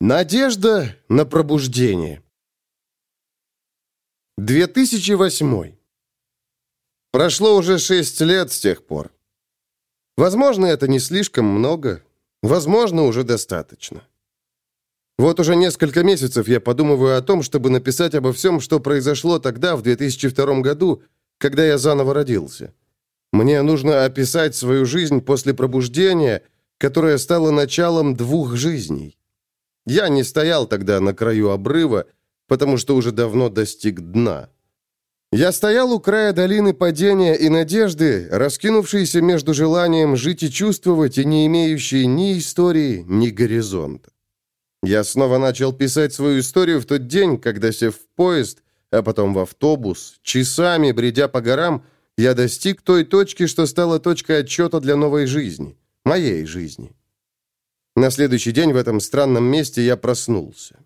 Надежда на пробуждение. 2008. Прошло уже шесть лет с тех пор. Возможно, это не слишком много, возможно, уже достаточно. Вот уже несколько месяцев я подумываю о том, чтобы написать обо всем, что произошло тогда, в 2002 году, когда я заново родился. Мне нужно описать свою жизнь после пробуждения, которое стало началом двух жизней. Я не стоял тогда на краю обрыва, потому что уже давно достиг дна. Я стоял у края долины падения и надежды, раскинувшейся между желанием жить и чувствовать, и не имеющей ни истории, ни горизонта. Я снова начал писать свою историю в тот день, когда, сев в поезд, а потом в автобус, часами бредя по горам, я достиг той точки, что стала точкой отчета для новой жизни, моей жизни. На следующий день в этом странном месте я проснулся.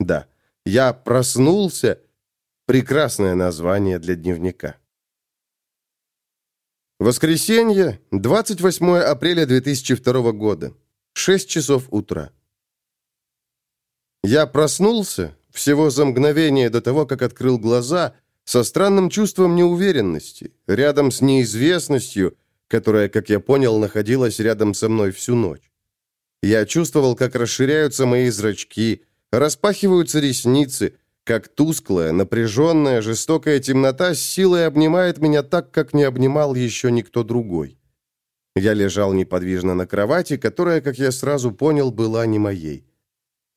Да, я проснулся. Прекрасное название для дневника. Воскресенье, 28 апреля 2002 года. 6 часов утра. Я проснулся всего за мгновение до того, как открыл глаза, со странным чувством неуверенности, рядом с неизвестностью, которая, как я понял, находилась рядом со мной всю ночь. Я чувствовал, как расширяются мои зрачки, распахиваются ресницы, как тусклая, напряженная, жестокая темнота с силой обнимает меня так, как не обнимал еще никто другой. Я лежал неподвижно на кровати, которая, как я сразу понял, была не моей.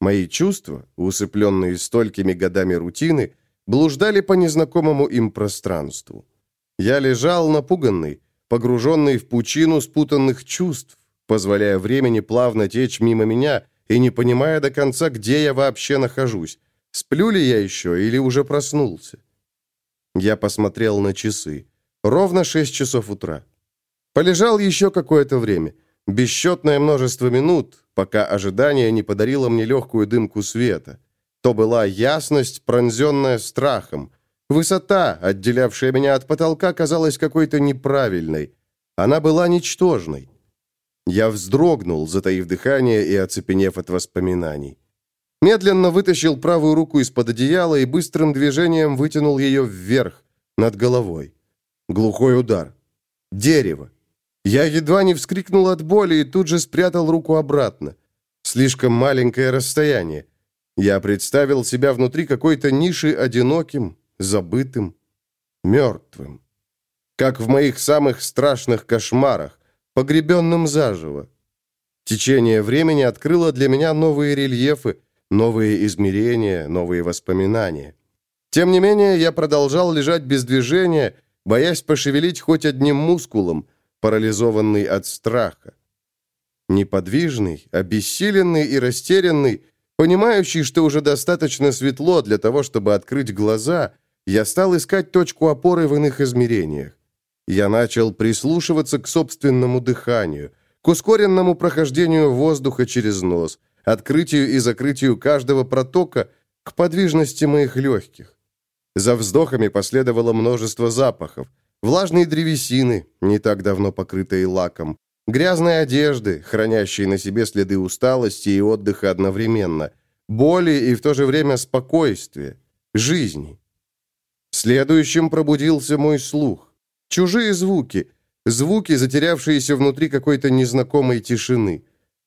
Мои чувства, усыпленные столькими годами рутины, блуждали по незнакомому им пространству. Я лежал напуганный, погруженный в пучину спутанных чувств, позволяя времени плавно течь мимо меня и не понимая до конца, где я вообще нахожусь. Сплю ли я еще или уже проснулся? Я посмотрел на часы. Ровно шесть часов утра. Полежал еще какое-то время. Бесчетное множество минут, пока ожидание не подарило мне легкую дымку света. То была ясность, пронзенная страхом. Высота, отделявшая меня от потолка, казалась какой-то неправильной. Она была ничтожной. Я вздрогнул, затаив дыхание и оцепенев от воспоминаний. Медленно вытащил правую руку из-под одеяла и быстрым движением вытянул ее вверх, над головой. Глухой удар. Дерево. Я едва не вскрикнул от боли и тут же спрятал руку обратно. Слишком маленькое расстояние. Я представил себя внутри какой-то ниши одиноким, забытым, мертвым. Как в моих самых страшных кошмарах, погребенным заживо. Течение времени открыло для меня новые рельефы, новые измерения, новые воспоминания. Тем не менее, я продолжал лежать без движения, боясь пошевелить хоть одним мускулом, парализованный от страха. Неподвижный, обессиленный и растерянный, понимающий, что уже достаточно светло для того, чтобы открыть глаза, я стал искать точку опоры в иных измерениях. Я начал прислушиваться к собственному дыханию, к ускоренному прохождению воздуха через нос, открытию и закрытию каждого протока, к подвижности моих легких. За вздохами последовало множество запахов. Влажные древесины, не так давно покрытые лаком, грязной одежды, хранящей на себе следы усталости и отдыха одновременно, боли и в то же время спокойствия, жизни. Следующим пробудился мой слух. Чужие звуки, звуки, затерявшиеся внутри какой-то незнакомой тишины.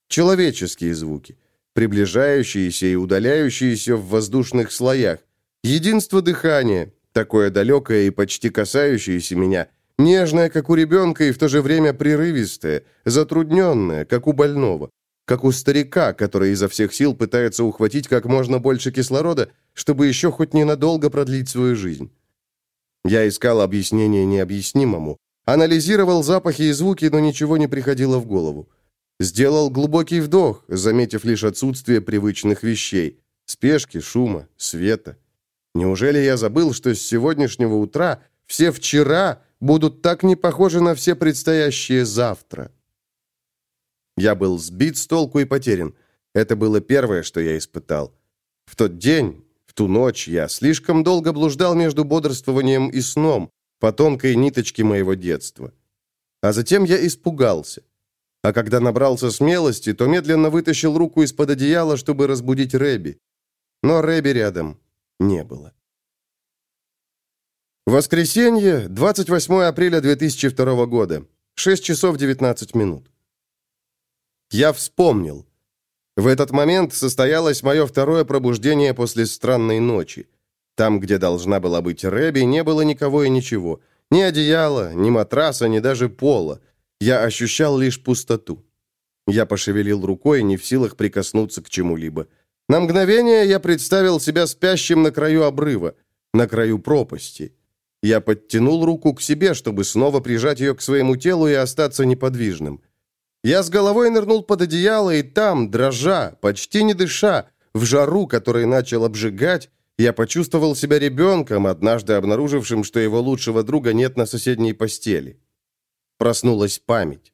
Человеческие звуки, приближающиеся и удаляющиеся в воздушных слоях. Единство дыхания, такое далекое и почти касающееся меня, нежное, как у ребенка, и в то же время прерывистое, затрудненное, как у больного, как у старика, который изо всех сил пытается ухватить как можно больше кислорода, чтобы еще хоть ненадолго продлить свою жизнь. Я искал объяснение необъяснимому, анализировал запахи и звуки, но ничего не приходило в голову. Сделал глубокий вдох, заметив лишь отсутствие привычных вещей, спешки, шума, света. Неужели я забыл, что с сегодняшнего утра все вчера будут так не похожи на все предстоящие завтра? Я был сбит с толку и потерян. Это было первое, что я испытал. В тот день в ту ночь я слишком долго блуждал между бодрствованием и сном, по тонкой ниточке моего детства. А затем я испугался. А когда набрался смелости, то медленно вытащил руку из-под одеяла, чтобы разбудить Рэби. Но Рэби рядом не было. Воскресенье, 28 апреля 2002 года. 6 часов 19 минут. Я вспомнил. В этот момент состоялось мое второе пробуждение после странной ночи. Там, где должна была быть Рэби, не было никого и ничего. Ни одеяла, ни матраса, ни даже пола. Я ощущал лишь пустоту. Я пошевелил рукой, не в силах прикоснуться к чему-либо. На мгновение я представил себя спящим на краю обрыва, на краю пропасти. Я подтянул руку к себе, чтобы снова прижать ее к своему телу и остаться неподвижным. Я с головой нырнул под одеяло, и там, дрожа, почти не дыша, в жару, который начал обжигать, я почувствовал себя ребенком, однажды обнаружившим, что его лучшего друга нет на соседней постели. Проснулась память.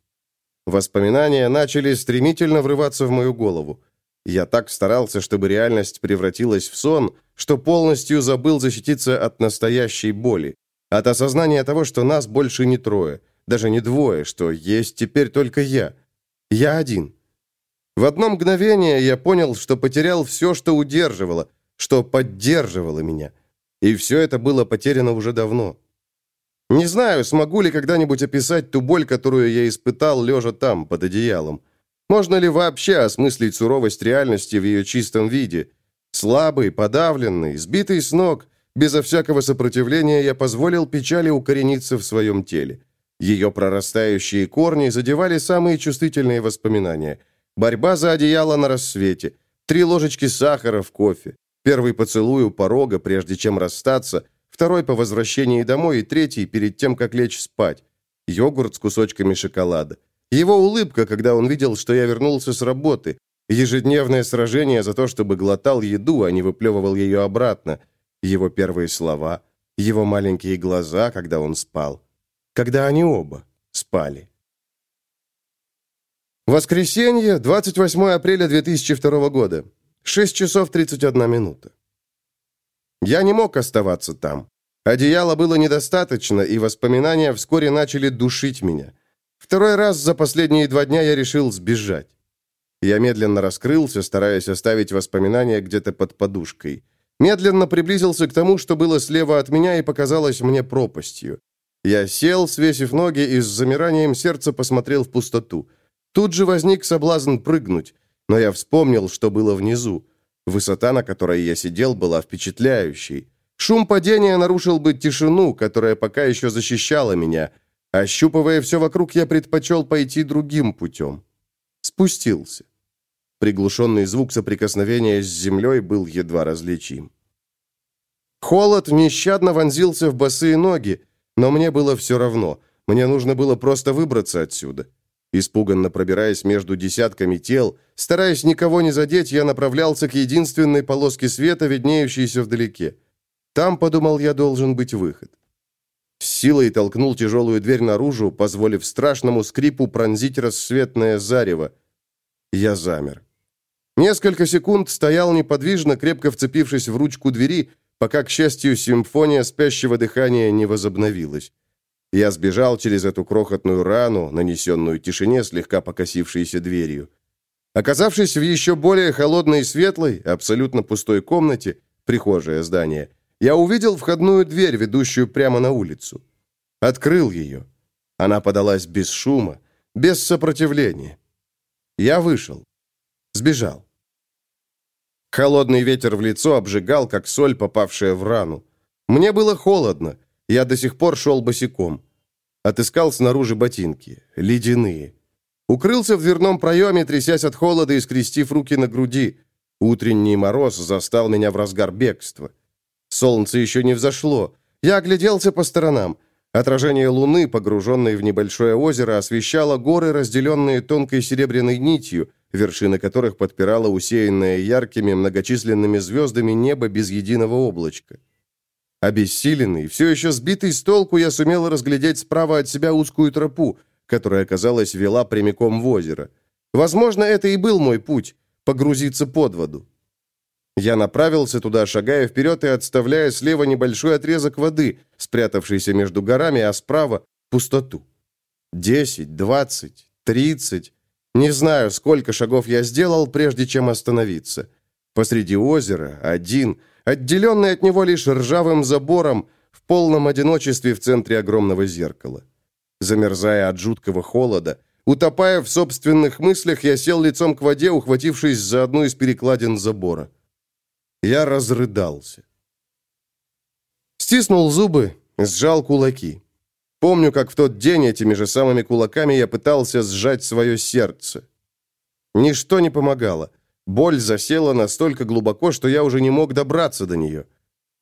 Воспоминания начали стремительно врываться в мою голову. Я так старался, чтобы реальность превратилась в сон, что полностью забыл защититься от настоящей боли, от осознания того, что нас больше не трое, даже не двое, что есть теперь только я. Я один. В одно мгновение я понял, что потерял все, что удерживало, что поддерживало меня. И все это было потеряно уже давно. Не знаю, смогу ли когда-нибудь описать ту боль, которую я испытал, лежа там, под одеялом. Можно ли вообще осмыслить суровость реальности в ее чистом виде? Слабый, подавленный, сбитый с ног, безо всякого сопротивления я позволил печали укорениться в своем теле. Ее прорастающие корни задевали самые чувствительные воспоминания. Борьба за одеяло на рассвете, три ложечки сахара в кофе, первый поцелуй у порога, прежде чем расстаться, второй по возвращении домой и третий перед тем, как лечь спать, йогурт с кусочками шоколада. Его улыбка, когда он видел, что я вернулся с работы, ежедневное сражение за то, чтобы глотал еду, а не выплевывал ее обратно, его первые слова, его маленькие глаза, когда он спал когда они оба спали. Воскресенье, 28 апреля 2002 года. 6 часов 31 минута. Я не мог оставаться там. Одеяла было недостаточно, и воспоминания вскоре начали душить меня. Второй раз за последние два дня я решил сбежать. Я медленно раскрылся, стараясь оставить воспоминания где-то под подушкой. Медленно приблизился к тому, что было слева от меня и показалось мне пропастью. Я сел, свесив ноги, и с замиранием сердца посмотрел в пустоту. Тут же возник соблазн прыгнуть, но я вспомнил, что было внизу. Высота, на которой я сидел, была впечатляющей. Шум падения нарушил бы тишину, которая пока еще защищала меня. Ощупывая все вокруг, я предпочел пойти другим путем. Спустился. Приглушенный звук соприкосновения с землей был едва различим. Холод нещадно вонзился в босые ноги, но мне было все равно. Мне нужно было просто выбраться отсюда. Испуганно пробираясь между десятками тел, стараясь никого не задеть, я направлялся к единственной полоске света, виднеющейся вдалеке. Там, подумал я, должен быть выход. С силой толкнул тяжелую дверь наружу, позволив страшному скрипу пронзить рассветное зарево. Я замер. Несколько секунд стоял неподвижно, крепко вцепившись в ручку двери, пока, к счастью, симфония спящего дыхания не возобновилась. Я сбежал через эту крохотную рану, нанесенную тишине, слегка покосившейся дверью. Оказавшись в еще более холодной и светлой, абсолютно пустой комнате, прихожее здание, я увидел входную дверь, ведущую прямо на улицу. Открыл ее. Она подалась без шума, без сопротивления. Я вышел. Сбежал. Холодный ветер в лицо обжигал, как соль, попавшая в рану. Мне было холодно. Я до сих пор шел босиком. Отыскал снаружи ботинки. Ледяные. Укрылся в дверном проеме, трясясь от холода и скрестив руки на груди. Утренний мороз застал меня в разгар бегства. Солнце еще не взошло. Я огляделся по сторонам. Отражение луны, погруженной в небольшое озеро, освещало горы, разделенные тонкой серебряной нитью, вершины которых подпирала усеянное яркими многочисленными звездами небо без единого облачка. Обессиленный, все еще сбитый с толку, я сумел разглядеть справа от себя узкую тропу, которая, казалось, вела прямиком в озеро. Возможно, это и был мой путь — погрузиться под воду. Я направился туда, шагая вперед и отставляя слева небольшой отрезок воды, спрятавшийся между горами, а справа — пустоту. Десять, двадцать, тридцать... Не знаю, сколько шагов я сделал, прежде чем остановиться. Посреди озера, один, отделенный от него лишь ржавым забором, в полном одиночестве в центре огромного зеркала. Замерзая от жуткого холода, утопая в собственных мыслях, я сел лицом к воде, ухватившись за одну из перекладин забора. Я разрыдался. Стиснул зубы, сжал кулаки. Помню, как в тот день этими же самыми кулаками я пытался сжать свое сердце. Ничто не помогало. Боль засела настолько глубоко, что я уже не мог добраться до нее.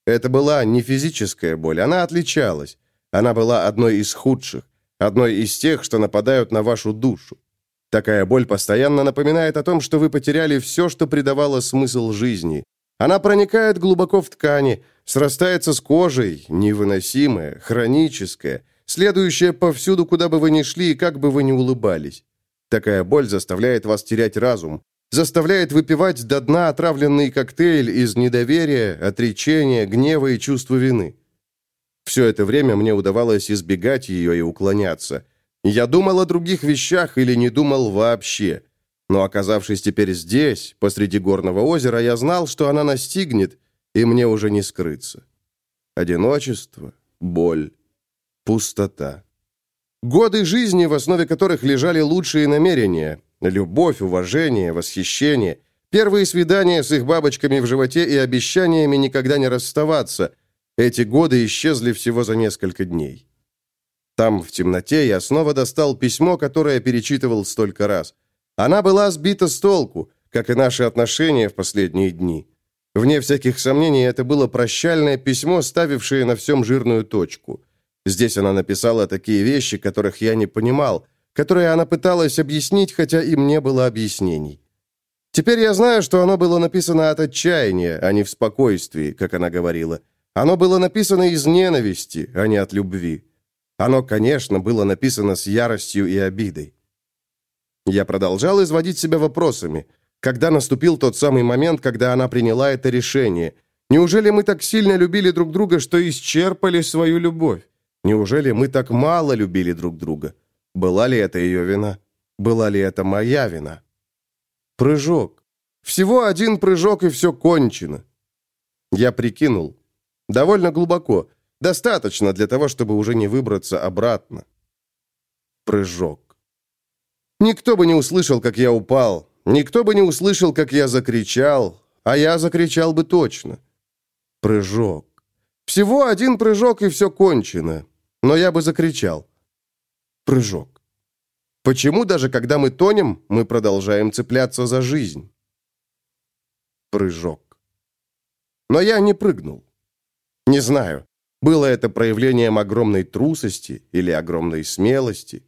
Это была не физическая боль, она отличалась. Она была одной из худших, одной из тех, что нападают на вашу душу. Такая боль постоянно напоминает о том, что вы потеряли все, что придавало смысл жизни. Она проникает глубоко в ткани, срастается с кожей, невыносимая, хроническая, следующая повсюду, куда бы вы ни шли и как бы вы ни улыбались. Такая боль заставляет вас терять разум, заставляет выпивать до дна отравленный коктейль из недоверия, отречения, гнева и чувства вины. Все это время мне удавалось избегать ее и уклоняться. Я думал о других вещах или не думал вообще. Но оказавшись теперь здесь, посреди горного озера, я знал, что она настигнет, и мне уже не скрыться. Одиночество, боль, пустота. Годы жизни, в основе которых лежали лучшие намерения, любовь, уважение, восхищение, первые свидания с их бабочками в животе и обещаниями никогда не расставаться. Эти годы исчезли всего за несколько дней. Там, в темноте, я снова достал письмо, которое перечитывал столько раз. Она была сбита с толку, как и наши отношения в последние дни. Вне всяких сомнений, это было прощальное письмо, ставившее на всем жирную точку. Здесь она написала такие вещи, которых я не понимал, которые она пыталась объяснить, хотя им не было объяснений. Теперь я знаю, что оно было написано от отчаяния, а не в спокойствии, как она говорила. Оно было написано из ненависти, а не от любви. Оно, конечно, было написано с яростью и обидой. Я продолжал изводить себя вопросами. Когда наступил тот самый момент, когда она приняла это решение? Неужели мы так сильно любили друг друга, что исчерпали свою любовь? Неужели мы так мало любили друг друга? Была ли это ее вина? Была ли это моя вина? Прыжок. Всего один прыжок, и все кончено. Я прикинул. Довольно глубоко. Достаточно для того, чтобы уже не выбраться обратно. Прыжок. Никто бы не услышал, как я упал. Никто бы не услышал, как я закричал. А я закричал бы точно. Прыжок. Всего один прыжок, и все кончено но я бы закричал. Прыжок. Почему даже когда мы тонем, мы продолжаем цепляться за жизнь? Прыжок. Но я не прыгнул. Не знаю, было это проявлением огромной трусости или огромной смелости.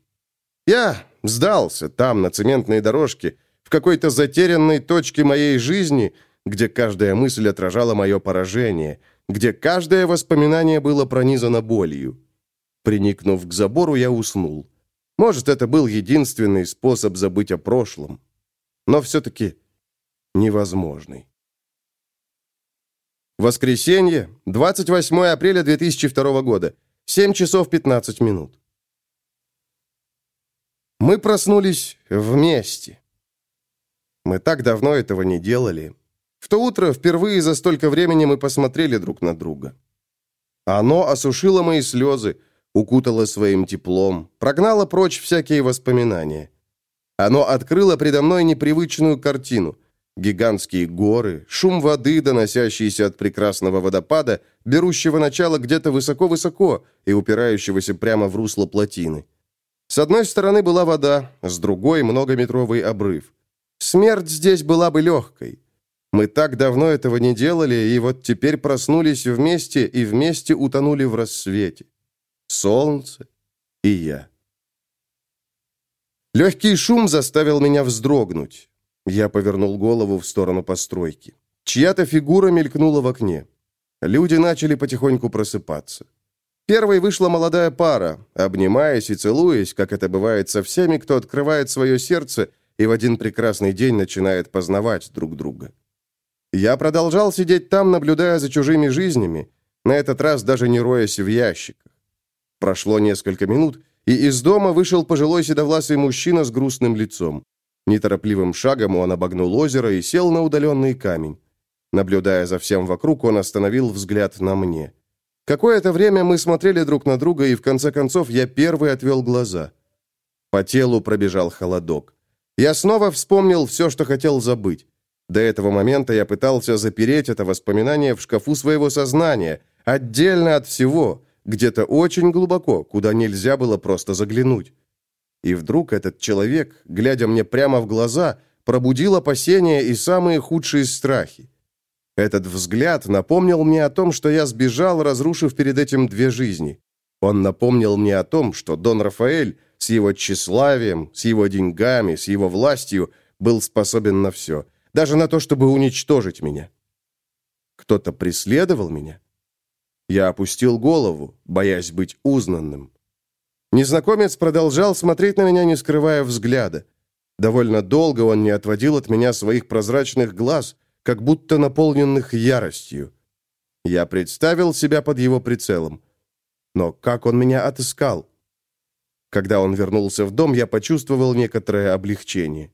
Я сдался там, на цементной дорожке, в какой-то затерянной точке моей жизни, где каждая мысль отражала мое поражение, где каждое воспоминание было пронизано болью. Приникнув к забору, я уснул. Может, это был единственный способ забыть о прошлом. Но все-таки невозможный. Воскресенье, 28 апреля 2002 года, 7 часов 15 минут. Мы проснулись вместе. Мы так давно этого не делали. В то утро впервые за столько времени мы посмотрели друг на друга. Оно осушило мои слезы, укутало своим теплом, прогнало прочь всякие воспоминания. Оно открыло предо мной непривычную картину. Гигантские горы, шум воды, доносящийся от прекрасного водопада, берущего начало где-то высоко-высоко и упирающегося прямо в русло плотины. С одной стороны была вода, с другой — многометровый обрыв. Смерть здесь была бы легкой. Мы так давно этого не делали, и вот теперь проснулись вместе и вместе утонули в рассвете солнце и я. Легкий шум заставил меня вздрогнуть. Я повернул голову в сторону постройки. Чья-то фигура мелькнула в окне. Люди начали потихоньку просыпаться. Первой вышла молодая пара, обнимаясь и целуясь, как это бывает со всеми, кто открывает свое сердце и в один прекрасный день начинает познавать друг друга. Я продолжал сидеть там, наблюдая за чужими жизнями, на этот раз даже не роясь в ящиках. Прошло несколько минут, и из дома вышел пожилой седовласый мужчина с грустным лицом. Неторопливым шагом он обогнул озеро и сел на удаленный камень. Наблюдая за всем вокруг, он остановил взгляд на мне. Какое-то время мы смотрели друг на друга, и в конце концов я первый отвел глаза. По телу пробежал холодок. Я снова вспомнил все, что хотел забыть. До этого момента я пытался запереть это воспоминание в шкафу своего сознания, отдельно от всего, где-то очень глубоко, куда нельзя было просто заглянуть. И вдруг этот человек, глядя мне прямо в глаза, пробудил опасения и самые худшие страхи. Этот взгляд напомнил мне о том, что я сбежал, разрушив перед этим две жизни. Он напомнил мне о том, что Дон Рафаэль с его тщеславием, с его деньгами, с его властью был способен на все, даже на то, чтобы уничтожить меня. Кто-то преследовал меня? Я опустил голову, боясь быть узнанным. Незнакомец продолжал смотреть на меня, не скрывая взгляда. Довольно долго он не отводил от меня своих прозрачных глаз, как будто наполненных яростью. Я представил себя под его прицелом. Но как он меня отыскал? Когда он вернулся в дом, я почувствовал некоторое облегчение.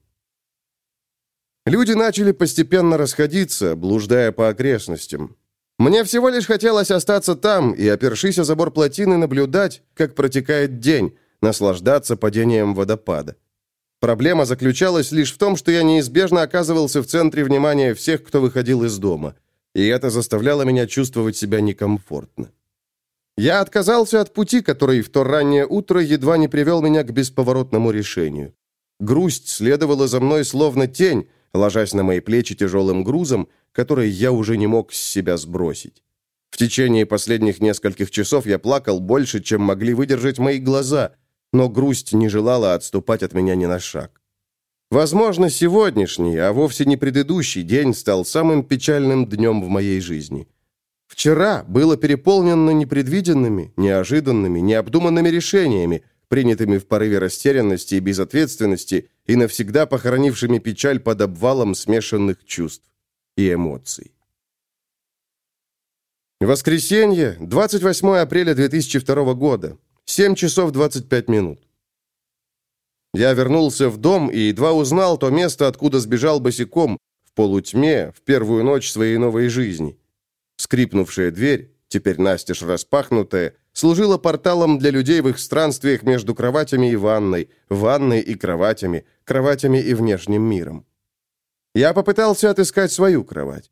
Люди начали постепенно расходиться, блуждая по окрестностям. Мне всего лишь хотелось остаться там и, опершись о забор плотины, наблюдать, как протекает день, наслаждаться падением водопада. Проблема заключалась лишь в том, что я неизбежно оказывался в центре внимания всех, кто выходил из дома, и это заставляло меня чувствовать себя некомфортно. Я отказался от пути, который в то раннее утро едва не привел меня к бесповоротному решению. Грусть следовала за мной словно тень, ложась на мои плечи тяжелым грузом, который я уже не мог с себя сбросить. В течение последних нескольких часов я плакал больше, чем могли выдержать мои глаза, но грусть не желала отступать от меня ни на шаг. Возможно, сегодняшний, а вовсе не предыдущий день стал самым печальным днем в моей жизни. Вчера было переполнено непредвиденными, неожиданными, необдуманными решениями, принятыми в порыве растерянности и безответственности и навсегда похоронившими печаль под обвалом смешанных чувств и эмоций. Воскресенье, 28 апреля 2002 года, 7 часов 25 минут. Я вернулся в дом и едва узнал то место, откуда сбежал босиком, в полутьме, в первую ночь своей новой жизни. Скрипнувшая дверь, теперь настежь распахнутая, служила порталом для людей в их странствиях между кроватями и ванной, ванной и кроватями, кроватями и внешним миром. Я попытался отыскать свою кровать.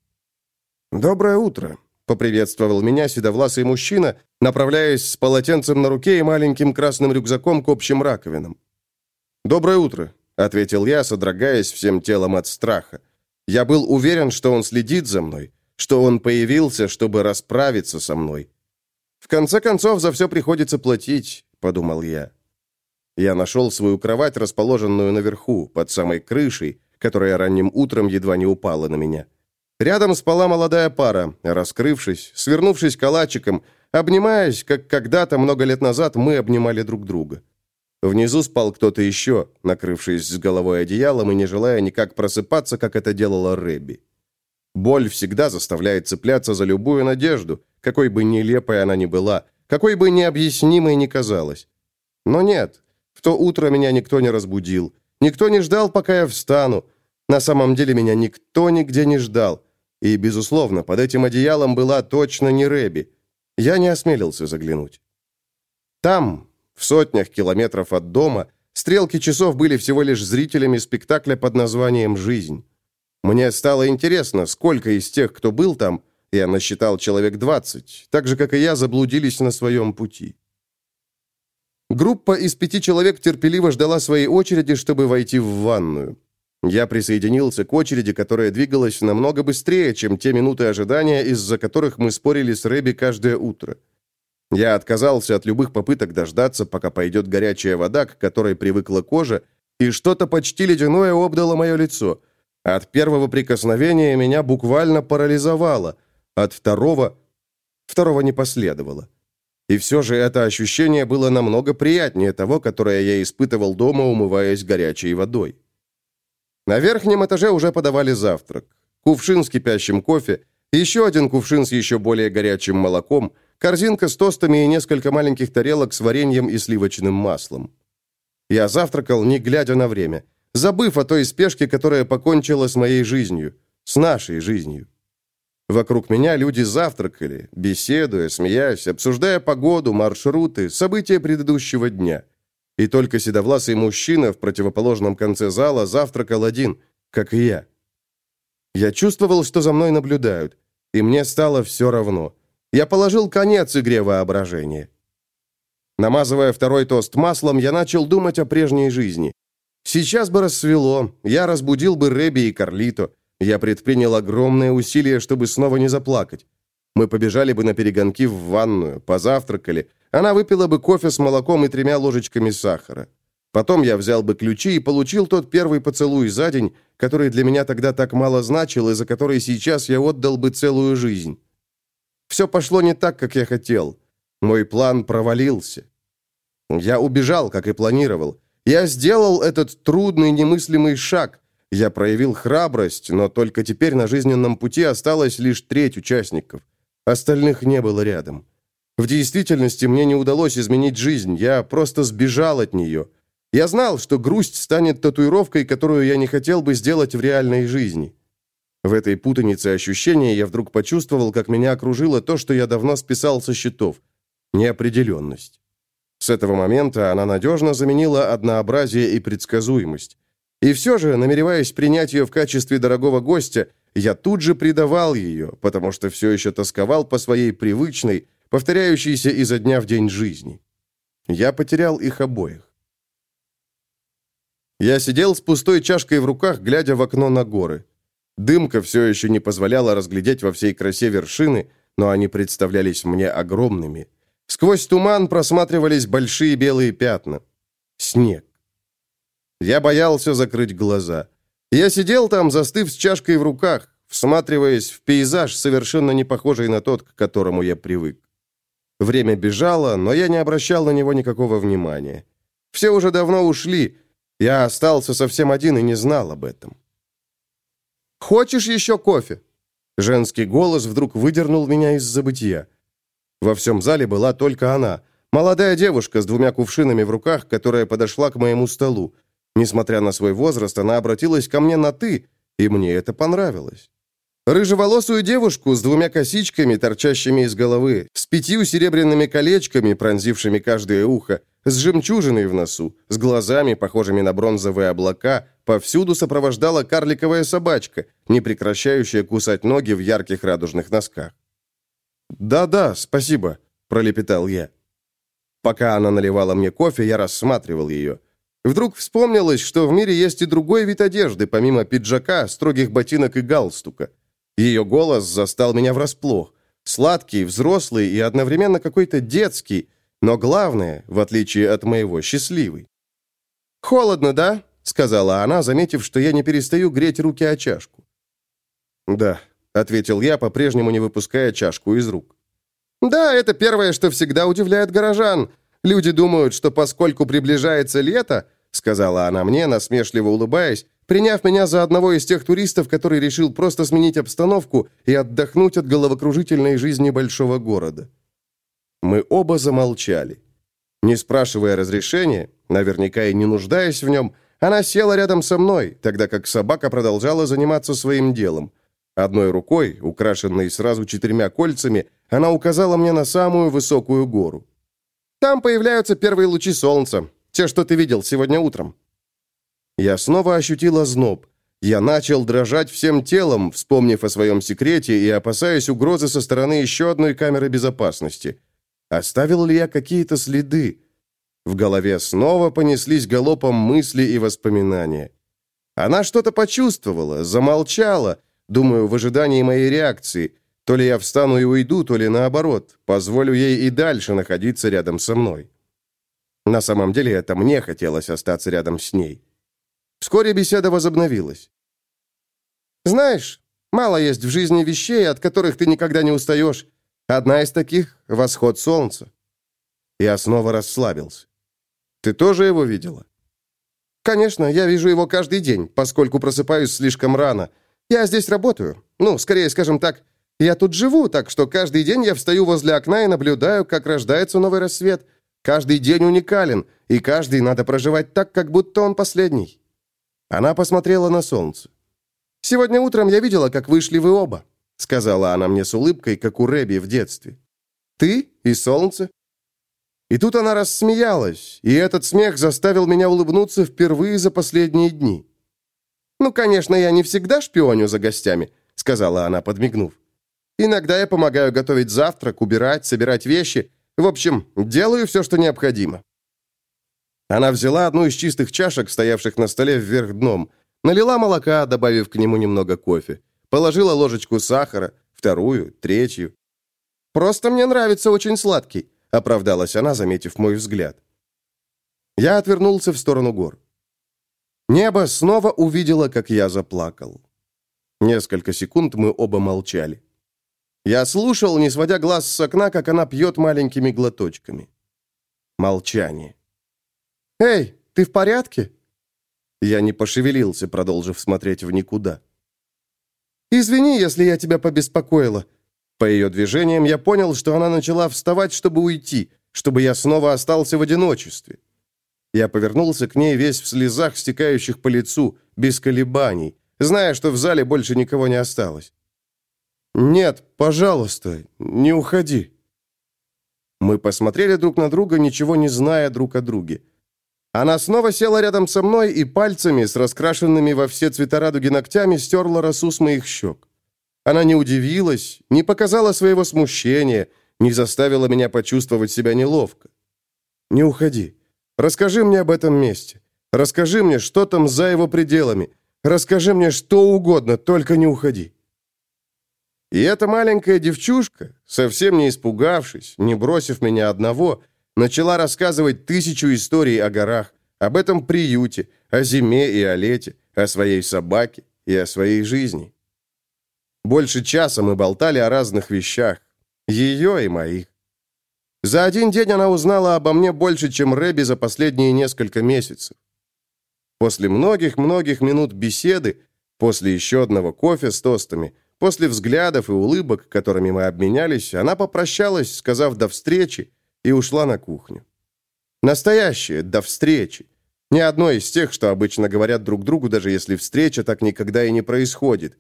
«Доброе утро», — поприветствовал меня седовласый мужчина, направляясь с полотенцем на руке и маленьким красным рюкзаком к общим раковинам. «Доброе утро», — ответил я, содрогаясь всем телом от страха. Я был уверен, что он следит за мной, что он появился, чтобы расправиться со мной. «В конце концов, за все приходится платить», — подумал я. Я нашел свою кровать, расположенную наверху, под самой крышей, которая ранним утром едва не упала на меня. Рядом спала молодая пара, раскрывшись, свернувшись калачиком, обнимаясь, как когда-то много лет назад мы обнимали друг друга. Внизу спал кто-то еще, накрывшись с головой одеялом и не желая никак просыпаться, как это делала Рэбби. Боль всегда заставляет цепляться за любую надежду, какой бы нелепой она ни была, какой бы необъяснимой ни казалась. Но нет, в то утро меня никто не разбудил, никто не ждал, пока я встану, на самом деле меня никто нигде не ждал. И, безусловно, под этим одеялом была точно не Рэби. Я не осмелился заглянуть. Там, в сотнях километров от дома, стрелки часов были всего лишь зрителями спектакля под названием «Жизнь». Мне стало интересно, сколько из тех, кто был там, я насчитал человек 20, так же, как и я, заблудились на своем пути. Группа из пяти человек терпеливо ждала своей очереди, чтобы войти в ванную. Я присоединился к очереди, которая двигалась намного быстрее, чем те минуты ожидания, из-за которых мы спорили с Рэби каждое утро. Я отказался от любых попыток дождаться, пока пойдет горячая вода, к которой привыкла кожа, и что-то почти ледяное обдало мое лицо. От первого прикосновения меня буквально парализовало, от второго... Второго не последовало. И все же это ощущение было намного приятнее того, которое я испытывал дома, умываясь горячей водой. На верхнем этаже уже подавали завтрак. Кувшин с кипящим кофе, еще один кувшин с еще более горячим молоком, корзинка с тостами и несколько маленьких тарелок с вареньем и сливочным маслом. Я завтракал, не глядя на время. забыв о той спешке, которая покончила с моей жизнью, с нашей жизнью. Вокруг меня люди завтракали, беседуя, смеясь, обсуждая погоду, маршруты, события предыдущего дня. И только седовласый мужчина в противоположном конце зала завтракал один, как и я. Я чувствовал, что за мной наблюдают, и мне стало все равно. Я положил конец игре воображения. Намазывая второй тост маслом, я начал думать о прежней жизни. Сейчас бы рассвело, я разбудил бы Рэби и Карлито, я предпринял огромные усилия, чтобы снова не заплакать. Мы побежали бы на перегонки в ванную, позавтракали. Она выпила бы кофе с молоком и тремя ложечками сахара. Потом я взял бы ключи и получил тот первый поцелуй за день, который для меня тогда так мало значил и за который сейчас я отдал бы целую жизнь. Все пошло не так, как я хотел. Мой план провалился. Я убежал, как и планировал. Я сделал этот трудный, немыслимый шаг. Я проявил храбрость, но только теперь на жизненном пути осталось лишь треть участников. Остальных не было рядом. В действительности мне не удалось изменить жизнь, я просто сбежал от нее. Я знал, что грусть станет татуировкой, которую я не хотел бы сделать в реальной жизни. В этой путанице ощущений я вдруг почувствовал, как меня окружило то, что я давно списал со счетов – неопределенность. С этого момента она надежно заменила однообразие и предсказуемость. И все же, намереваясь принять ее в качестве дорогого гостя, я тут же предавал ее, потому что все еще тосковал по своей привычной, повторяющейся изо дня в день жизни. Я потерял их обоих. Я сидел с пустой чашкой в руках, глядя в окно на горы. Дымка все еще не позволяла разглядеть во всей красе вершины, но они представлялись мне огромными. Сквозь туман просматривались большие белые пятна. Снег. Я боялся закрыть глаза. Я сидел там, застыв с чашкой в руках, всматриваясь в пейзаж, совершенно не похожий на тот, к которому я привык. Время бежало, но я не обращал на него никакого внимания. Все уже давно ушли. Я остался совсем один и не знал об этом. «Хочешь еще кофе?» Женский голос вдруг выдернул меня из забытия. Во всем зале была только она. Молодая девушка с двумя кувшинами в руках, которая подошла к моему столу. Несмотря на свой возраст, она обратилась ко мне на «ты», и мне это понравилось. Рыжеволосую девушку с двумя косичками, торчащими из головы, с пятью серебряными колечками, пронзившими каждое ухо, с жемчужиной в носу, с глазами, похожими на бронзовые облака, повсюду сопровождала карликовая собачка, не прекращающая кусать ноги в ярких радужных носках. «Да-да, спасибо», — пролепетал я. Пока она наливала мне кофе, я рассматривал ее. Вдруг вспомнилось, что в мире есть и другой вид одежды, помимо пиджака, строгих ботинок и галстука. Ее голос застал меня врасплох. Сладкий, взрослый и одновременно какой-то детский, но главное, в отличие от моего, счастливый. «Холодно, да?» — сказала она, заметив, что я не перестаю греть руки о чашку. «Да», — ответил я, по-прежнему не выпуская чашку из рук. «Да, это первое, что всегда удивляет горожан. Люди думают, что поскольку приближается лето, — сказала она мне, насмешливо улыбаясь, приняв меня за одного из тех туристов, который решил просто сменить обстановку и отдохнуть от головокружительной жизни большого города. Мы оба замолчали. Не спрашивая разрешения, наверняка и не нуждаясь в нем, она села рядом со мной, тогда как собака продолжала заниматься своим делом. Одной рукой, украшенной сразу четырьмя кольцами, она указала мне на самую высокую гору. «Там появляются первые лучи солнца, те, что ты видел сегодня утром». Я снова ощутил озноб. Я начал дрожать всем телом, вспомнив о своем секрете и опасаясь угрозы со стороны еще одной камеры безопасности. Оставил ли я какие-то следы? В голове снова понеслись галопом мысли и воспоминания. Она что-то почувствовала, замолчала, думаю, в ожидании моей реакции. То ли я встану и уйду, то ли наоборот, позволю ей и дальше находиться рядом со мной. На самом деле это мне хотелось остаться рядом с ней. Вскоре беседа возобновилась. «Знаешь, мало есть в жизни вещей, от которых ты никогда не устаешь. Одна из таких — восход солнца». Я снова расслабился. Ты тоже его видела? Конечно, я вижу его каждый день, поскольку просыпаюсь слишком рано. Я здесь работаю. Ну, скорее, скажем так, я тут живу, так что каждый день я встаю возле окна и наблюдаю, как рождается новый рассвет. Каждый день уникален, и каждый надо проживать так, как будто он последний. Она посмотрела на солнце. «Сегодня утром я видела, как вышли вы оба», сказала она мне с улыбкой, как у Рэби в детстве. «Ты и солнце». И тут она рассмеялась, и этот смех заставил меня улыбнуться впервые за последние дни. «Ну, конечно, я не всегда шпионю за гостями», сказала она, подмигнув. «Иногда я помогаю готовить завтрак, убирать, собирать вещи. В общем, делаю все, что необходимо». Она взяла одну из чистых чашек, стоявших на столе вверх дном, налила молока, добавив к нему немного кофе, положила ложечку сахара, вторую, третью. «Просто мне нравится очень сладкий», — оправдалась она, заметив мой взгляд. Я отвернулся в сторону гор. Небо снова увидело, как я заплакал. Несколько секунд мы оба молчали. Я слушал, не сводя глаз с окна, как она пьет маленькими глоточками. Молчание. «Эй, ты в порядке?» Я не пошевелился, продолжив смотреть в никуда. «Извини, если я тебя побеспокоила». По ее движениям я понял, что она начала вставать, чтобы уйти, чтобы я снова остался в одиночестве. Я повернулся к ней весь в слезах, стекающих по лицу, без колебаний, зная, что в зале больше никого не осталось. «Нет, пожалуйста, не уходи». Мы посмотрели друг на друга, ничего не зная друг о друге. Она снова села рядом со мной и пальцами с раскрашенными во все цвета радуги ногтями стерла росу с моих щек. Она не удивилась, не показала своего смущения, не заставила меня почувствовать себя неловко. «Не уходи. Расскажи мне об этом месте. Расскажи мне, что там за его пределами. Расскажи мне что угодно, только не уходи». И эта маленькая девчушка, совсем не испугавшись, не бросив меня одного, Начала рассказывать тысячу историй о горах, об этом приюте, о зиме и о лете, о своей собаке и о своей жизни. Больше часа мы болтали о разных вещах, ее и моих. За один день она узнала обо мне больше, чем Рэби за последние несколько месяцев. После многих-многих минут беседы, после еще одного кофе с тостами, после взглядов и улыбок, которыми мы обменялись, она попрощалась, сказав «до встречи», и ушла на кухню. Настоящее, до встречи. Не одно из тех, что обычно говорят друг другу, даже если встреча так никогда и не происходит.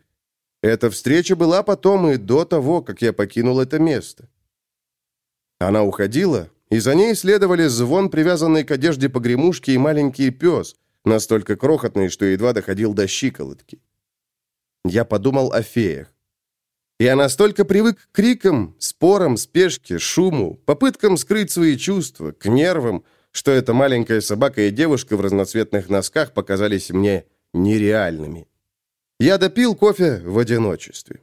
Эта встреча была потом и до того, как я покинул это место. Она уходила, и за ней следовали звон, привязанный к одежде погремушки и маленький пес, настолько крохотный, что едва доходил до щиколотки. Я подумал о феях. Я настолько привык к крикам, спорам, спешке, шуму, попыткам скрыть свои чувства, к нервам, что эта маленькая собака и девушка в разноцветных носках показались мне нереальными. Я допил кофе в одиночестве.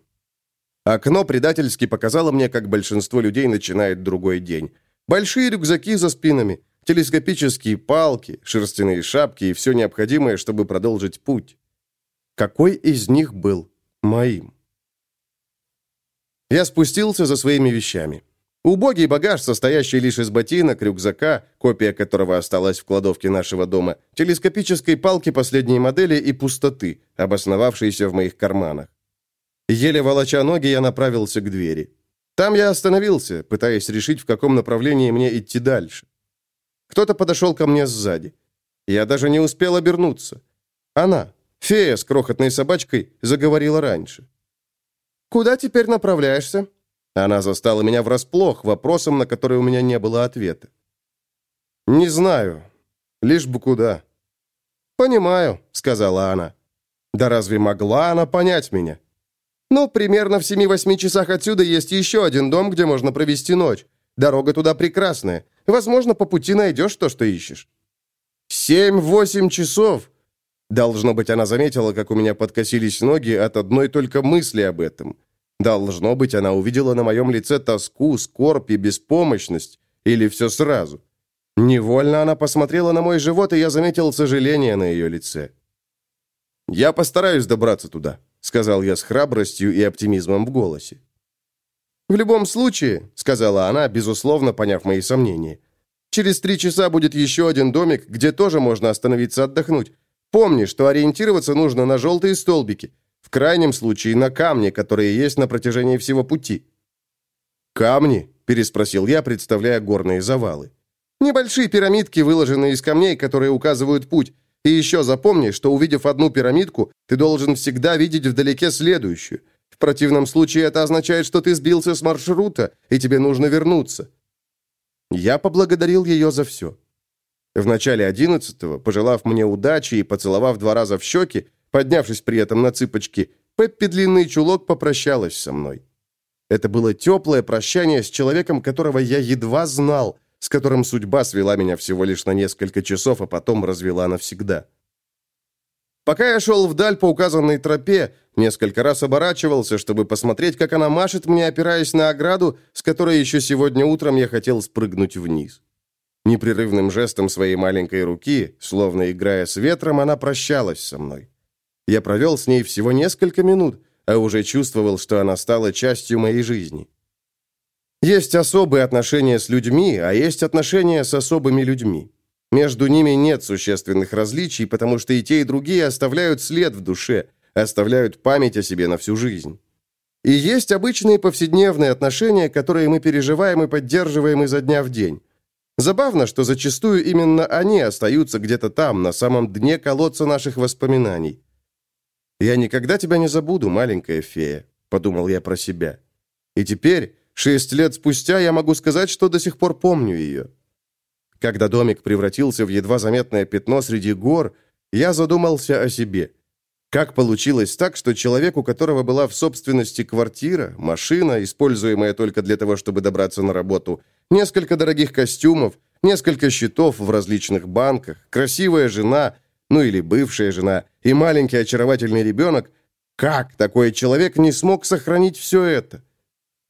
Окно предательски показало мне, как большинство людей начинает другой день. Большие рюкзаки за спинами, телескопические палки, шерстяные шапки и все необходимое, чтобы продолжить путь. Какой из них был моим? Я спустился за своими вещами. Убогий багаж, состоящий лишь из ботинок, рюкзака, копия которого осталась в кладовке нашего дома, телескопической палки последней модели и пустоты, обосновавшейся в моих карманах. Еле волоча ноги, я направился к двери. Там я остановился, пытаясь решить, в каком направлении мне идти дальше. Кто-то подошел ко мне сзади. Я даже не успел обернуться. Она, фея с крохотной собачкой, заговорила раньше. «Куда теперь направляешься?» Она застала меня врасплох вопросом, на который у меня не было ответа. «Не знаю. Лишь бы куда». «Понимаю», — сказала она. «Да разве могла она понять меня?» «Ну, примерно в семи-восьми часах отсюда есть еще один дом, где можно провести ночь. Дорога туда прекрасная. Возможно, по пути найдешь то, что ищешь». «Семь-восемь часов? Должно быть, она заметила, как у меня подкосились ноги от одной только мысли об этом. Должно быть, она увидела на моем лице тоску, скорбь и беспомощность. Или все сразу. Невольно она посмотрела на мой живот, и я заметил сожаление на ее лице. «Я постараюсь добраться туда», — сказал я с храбростью и оптимизмом в голосе. «В любом случае», — сказала она, безусловно поняв мои сомнения, «через три часа будет еще один домик, где тоже можно остановиться отдохнуть. Помни, что ориентироваться нужно на желтые столбики, в крайнем случае на камни, которые есть на протяжении всего пути». «Камни?» – переспросил я, представляя горные завалы. «Небольшие пирамидки, выложенные из камней, которые указывают путь. И еще запомни, что увидев одну пирамидку, ты должен всегда видеть вдалеке следующую. В противном случае это означает, что ты сбился с маршрута, и тебе нужно вернуться. Я поблагодарил ее за все. В начале одиннадцатого, пожелав мне удачи и поцеловав два раза в щеки, поднявшись при этом на цыпочки, Пеппи Длинный Чулок попрощалась со мной. Это было теплое прощание с человеком, которого я едва знал, с которым судьба свела меня всего лишь на несколько часов, а потом развела навсегда. Пока я шел вдаль по указанной тропе, несколько раз оборачивался, чтобы посмотреть, как она машет мне, опираясь на ограду, с которой еще сегодня утром я хотел спрыгнуть вниз. Непрерывным жестом своей маленькой руки, словно играя с ветром, она прощалась со мной. Я провел с ней всего несколько минут, а уже чувствовал, что она стала частью моей жизни. Есть особые отношения с людьми, а есть отношения с особыми людьми. Между ними нет существенных различий, потому что и те, и другие оставляют след в душе, оставляют память о себе на всю жизнь. И есть обычные повседневные отношения, которые мы переживаем и поддерживаем изо дня в день. Забавно, что зачастую именно они остаются где-то там, на самом дне колодца наших воспоминаний. «Я никогда тебя не забуду, маленькая фея», — подумал я про себя. И теперь, шесть лет спустя, я могу сказать, что до сих пор помню ее. Когда домик превратился в едва заметное пятно среди гор, я задумался о себе. Как получилось так, что человек, у которого была в собственности квартира, машина, используемая только для того, чтобы добраться на работу, несколько дорогих костюмов, несколько счетов в различных банках, красивая жена — ну или бывшая жена, и маленький очаровательный ребенок, как такой человек не смог сохранить все это?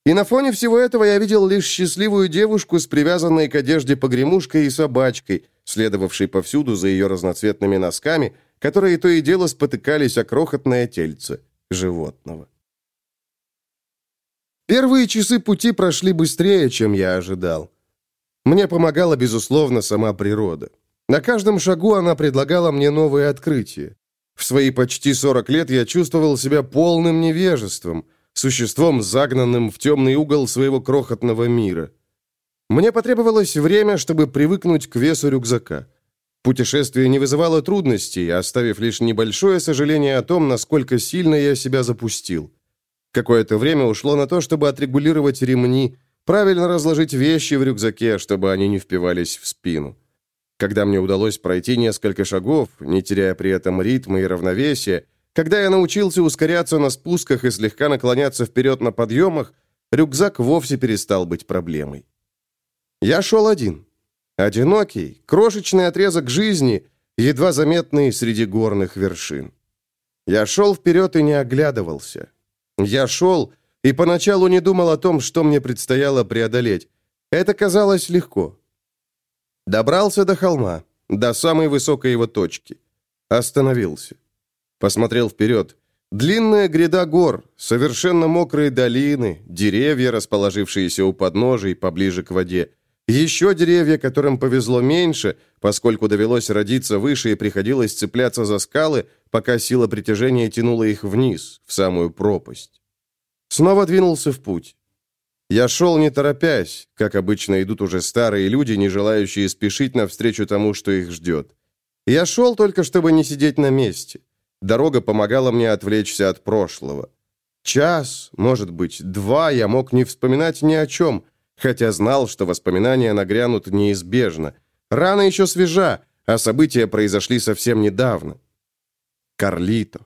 И на фоне всего этого я видел лишь счастливую девушку с привязанной к одежде погремушкой и собачкой, следовавшей повсюду за ее разноцветными носками, которые то и дело спотыкались о крохотное тельце животного. Первые часы пути прошли быстрее, чем я ожидал. Мне помогала, безусловно, сама природа. На каждом шагу она предлагала мне новые открытия. В свои почти 40 лет я чувствовал себя полным невежеством, существом, загнанным в темный угол своего крохотного мира. Мне потребовалось время, чтобы привыкнуть к весу рюкзака. Путешествие не вызывало трудностей, оставив лишь небольшое сожаление о том, насколько сильно я себя запустил. Какое-то время ушло на то, чтобы отрегулировать ремни, правильно разложить вещи в рюкзаке, чтобы они не впивались в спину. Когда мне удалось пройти несколько шагов, не теряя при этом ритма и равновесия, когда я научился ускоряться на спусках и слегка наклоняться вперед на подъемах, рюкзак вовсе перестал быть проблемой. Я шел один. Одинокий, крошечный отрезок жизни, едва заметный среди горных вершин. Я шел вперед и не оглядывался. Я шел и поначалу не думал о том, что мне предстояло преодолеть. Это казалось легко. Добрался до холма, до самой высокой его точки. Остановился. Посмотрел вперед. Длинная гряда гор, совершенно мокрые долины, деревья, расположившиеся у подножий, поближе к воде. Еще деревья, которым повезло меньше, поскольку довелось родиться выше и приходилось цепляться за скалы, пока сила притяжения тянула их вниз, в самую пропасть. Снова двинулся в путь. Я шел не торопясь, как обычно идут уже старые люди, не желающие спешить навстречу тому, что их ждет. Я шел только, чтобы не сидеть на месте. Дорога помогала мне отвлечься от прошлого. Час, может быть, два я мог не вспоминать ни о чем, хотя знал, что воспоминания нагрянут неизбежно. Рана еще свежа, а события произошли совсем недавно. Карлито.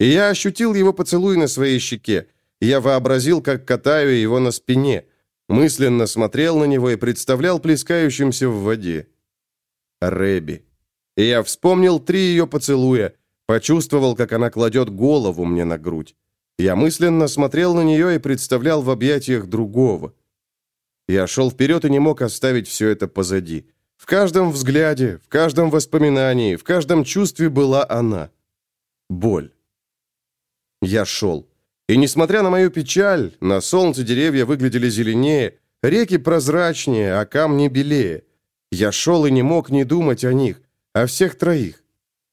И я ощутил его поцелуй на своей щеке, я вообразил, как катаю его на спине, мысленно смотрел на него и представлял плескающимся в воде. Рэби. И я вспомнил три ее поцелуя, почувствовал, как она кладет голову мне на грудь. Я мысленно смотрел на нее и представлял в объятиях другого. Я шел вперед и не мог оставить все это позади. В каждом взгляде, в каждом воспоминании, в каждом чувстве была она. Боль. Я шел. И несмотря на мою печаль, на солнце деревья выглядели зеленее, реки прозрачнее, а камни белее. Я шел и не мог не думать о них, о всех троих.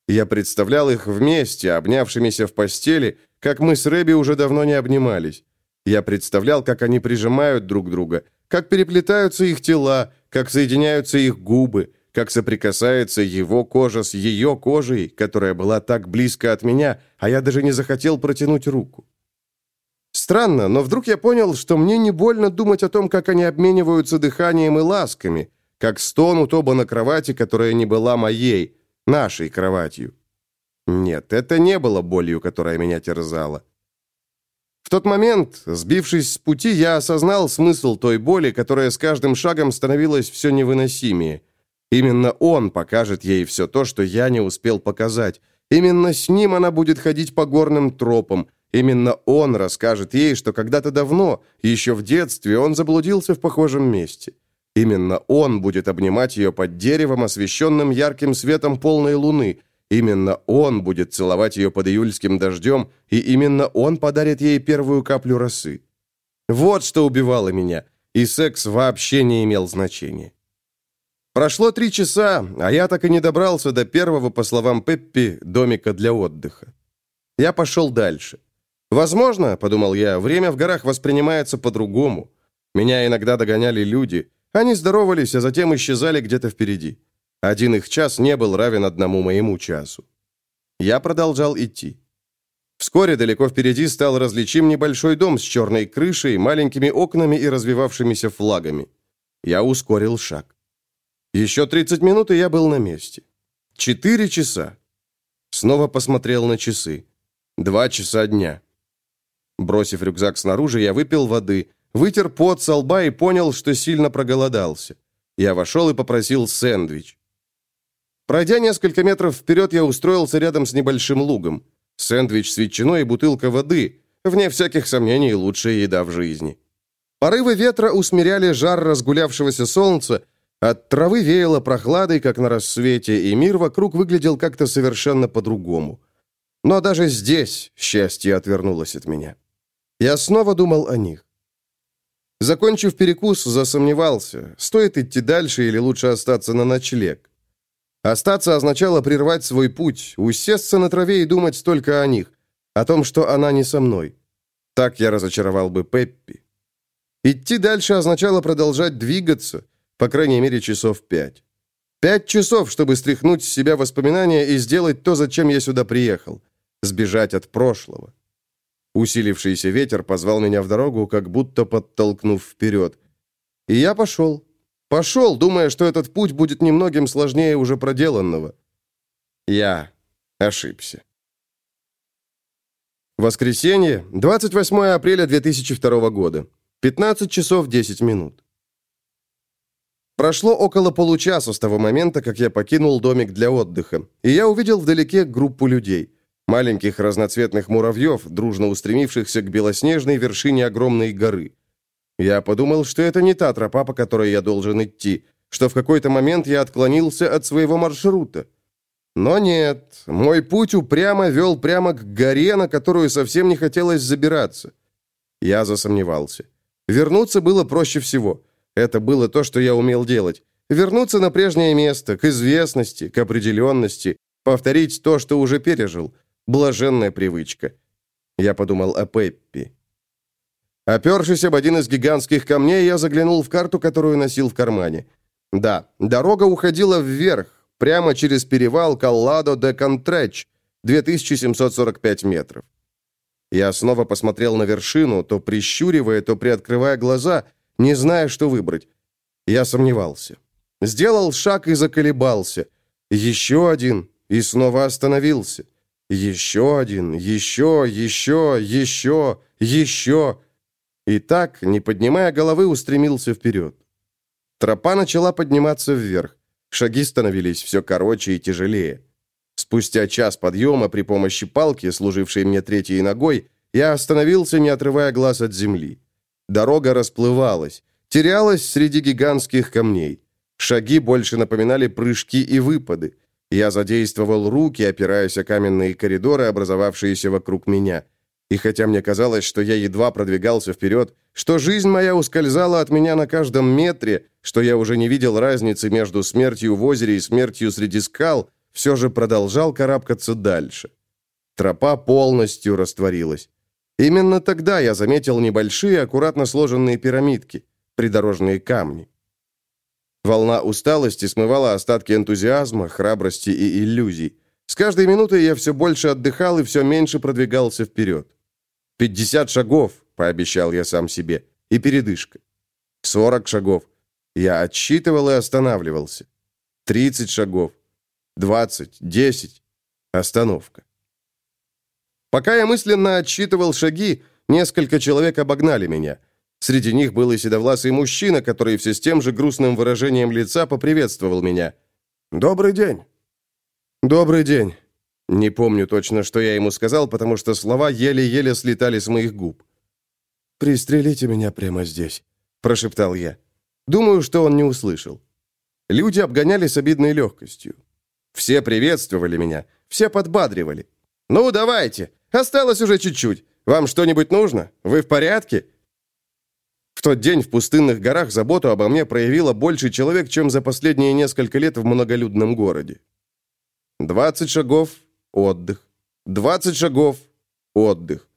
Я представлял их вместе, обнявшимися в постели, как мы с Рэби уже давно не обнимались. Я представлял, как они прижимают друг друга, как переплетаются их тела, как соединяются их губы, как соприкасается его кожа с ее кожей, которая была так близко от меня, а я даже не захотел протянуть руку. Странно, но вдруг я понял, что мне не больно думать о том, как они обмениваются дыханием и ласками, как стонут оба на кровати, которая не была моей, нашей кроватью. Нет, это не было болью, которая меня терзала. В тот момент, сбившись с пути, я осознал смысл той боли, которая с каждым шагом становилась все невыносимее. Именно он покажет ей все то, что я не успел показать. Именно с ним она будет ходить по горным тропам. Именно он расскажет ей, что когда-то давно, еще в детстве, он заблудился в похожем месте. Именно он будет обнимать ее под деревом, освещенным ярким светом полной луны, Именно он будет целовать ее под июльским дождем, и именно он подарит ей первую каплю росы. Вот что убивало меня, и секс вообще не имел значения. Прошло три часа, а я так и не добрался до первого, по словам Пеппи, домика для отдыха. Я пошел дальше. Возможно, подумал я, время в горах воспринимается по-другому. Меня иногда догоняли люди. Они здоровались, а затем исчезали где-то впереди. Один их час не был равен одному моему часу. Я продолжал идти. Вскоре далеко впереди стал различим небольшой дом с черной крышей, маленькими окнами и развивавшимися флагами. Я ускорил шаг. Еще 30 минут, и я был на месте. Четыре часа. Снова посмотрел на часы. Два часа дня. Бросив рюкзак снаружи, я выпил воды, вытер пот со лба и понял, что сильно проголодался. Я вошел и попросил сэндвич. Пройдя несколько метров вперед, я устроился рядом с небольшим лугом. Сэндвич с ветчиной и бутылка воды. Вне всяких сомнений, лучшая еда в жизни. Порывы ветра усмиряли жар разгулявшегося солнца, от травы веяло прохладой, как на рассвете, и мир вокруг выглядел как-то совершенно по-другому. Но даже здесь счастье отвернулось от меня. Я снова думал о них. Закончив перекус, засомневался, стоит идти дальше или лучше остаться на ночлег. Остаться означало прервать свой путь, усесться на траве и думать только о них, о том, что она не со мной. Так я разочаровал бы Пеппи. Идти дальше означало продолжать двигаться, по крайней мере, часов пять. Пять часов, чтобы стряхнуть с себя воспоминания и сделать то, зачем я сюда приехал. Сбежать от прошлого. Усилившийся ветер позвал меня в дорогу, как будто подтолкнув вперед. И я пошел. Пошел, думая, что этот путь будет немногим сложнее уже проделанного. Я ошибся. Воскресенье, 28 апреля 2002 года. 15 часов 10 минут. Прошло около получаса с того момента, как я покинул домик для отдыха, и я увидел вдалеке группу людей. Маленьких разноцветных муравьев, дружно устремившихся к белоснежной вершине огромной горы. Я подумал, что это не та тропа, по которой я должен идти, что в какой-то момент я отклонился от своего маршрута. Но нет, мой путь упрямо вел прямо к горе, на которую совсем не хотелось забираться. Я засомневался. Вернуться было проще всего. Это было то, что я умел делать. Вернуться на прежнее место, к известности, к определенности, повторить то, что уже пережил. Блаженная привычка. Я подумал о Пеппи. Опершись об один из гигантских камней, я заглянул в карту, которую носил в кармане. Да, дорога уходила вверх, прямо через перевал Калладо де Контреч, 2745 метров. Я снова посмотрел на вершину, то прищуривая, то приоткрывая глаза, не зная, что выбрать. Я сомневался. Сделал шаг и заколебался. Еще один, и снова остановился. Еще один, еще, еще, еще, еще. И так, не поднимая головы, устремился вперед. Тропа начала подниматься вверх. Шаги становились все короче и тяжелее. Спустя час подъема при помощи палки, служившей мне третьей ногой, я остановился, не отрывая глаз от земли. Дорога расплывалась, терялась среди гигантских камней. Шаги больше напоминали прыжки и выпады. Я задействовал руки, опираясь о каменные коридоры, образовавшиеся вокруг меня. И хотя мне казалось, что я едва продвигался вперед, что жизнь моя ускользала от меня на каждом метре, что я уже не видел разницы между смертью в озере и смертью среди скал, все же продолжал карабкаться дальше. Тропа полностью растворилась. Именно тогда я заметил небольшие, аккуратно сложенные пирамидки, придорожные камни. Волна усталости смывала остатки энтузиазма, храбрости и иллюзий. С каждой минутой я все больше отдыхал и все меньше продвигался вперед. «Пятьдесят шагов», — пообещал я сам себе, — и передышка. «Сорок шагов». Я отсчитывал и останавливался. «Тридцать шагов». «Двадцать», «десять». Остановка. Пока я мысленно отсчитывал шаги, несколько человек обогнали меня. Среди них был и седовласый мужчина, который все с тем же грустным выражением лица поприветствовал меня. «Добрый день». «Добрый день». Не помню точно, что я ему сказал, потому что слова еле-еле слетали с моих губ. «Пристрелите меня прямо здесь», — прошептал я. Думаю, что он не услышал. Люди обгоняли с обидной легкостью. Все приветствовали меня, все подбадривали. «Ну, давайте, осталось уже чуть-чуть. Вам что-нибудь нужно? Вы в порядке?» В тот день в пустынных горах заботу обо мне проявило больше человек, чем за последние несколько лет в многолюдном городе. Двадцать шагов – отдых. Двадцать шагов – отдых.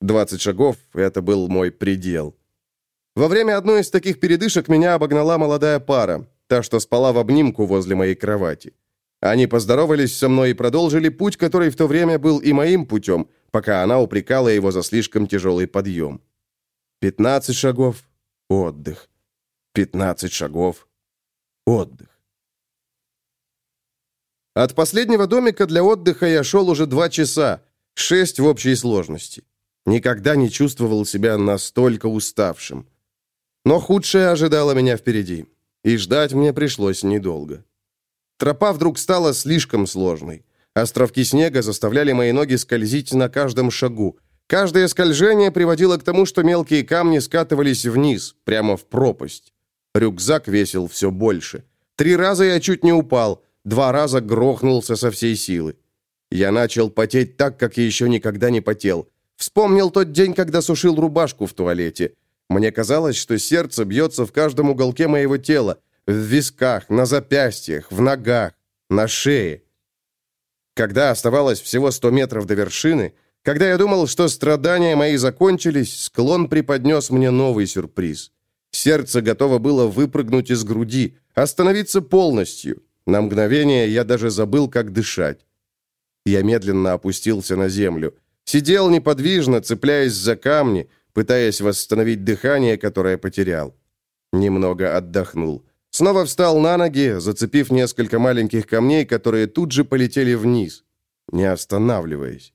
Двадцать шагов – это был мой предел. Во время одной из таких передышек меня обогнала молодая пара, та, что спала в обнимку возле моей кровати. Они поздоровались со мной и продолжили путь, который в то время был и моим путем, пока она упрекала его за слишком тяжелый подъем. Пятнадцать шагов – отдых. Пятнадцать шагов – отдых. От последнего домика для отдыха я шел уже два часа, шесть в общей сложности. Никогда не чувствовал себя настолько уставшим. Но худшее ожидало меня впереди, и ждать мне пришлось недолго. Тропа вдруг стала слишком сложной. Островки снега заставляли мои ноги скользить на каждом шагу. Каждое скольжение приводило к тому, что мелкие камни скатывались вниз, прямо в пропасть. Рюкзак весил все больше. Три раза я чуть не упал, два раза грохнулся со всей силы. Я начал потеть так, как я еще никогда не потел. Вспомнил тот день, когда сушил рубашку в туалете. Мне казалось, что сердце бьется в каждом уголке моего тела, в висках, на запястьях, в ногах, на шее. Когда оставалось всего сто метров до вершины, когда я думал, что страдания мои закончились, склон преподнес мне новый сюрприз. Сердце готово было выпрыгнуть из груди, остановиться полностью. На мгновение я даже забыл, как дышать. Я медленно опустился на землю. Сидел неподвижно, цепляясь за камни, пытаясь восстановить дыхание, которое потерял. Немного отдохнул. Снова встал на ноги, зацепив несколько маленьких камней, которые тут же полетели вниз, не останавливаясь.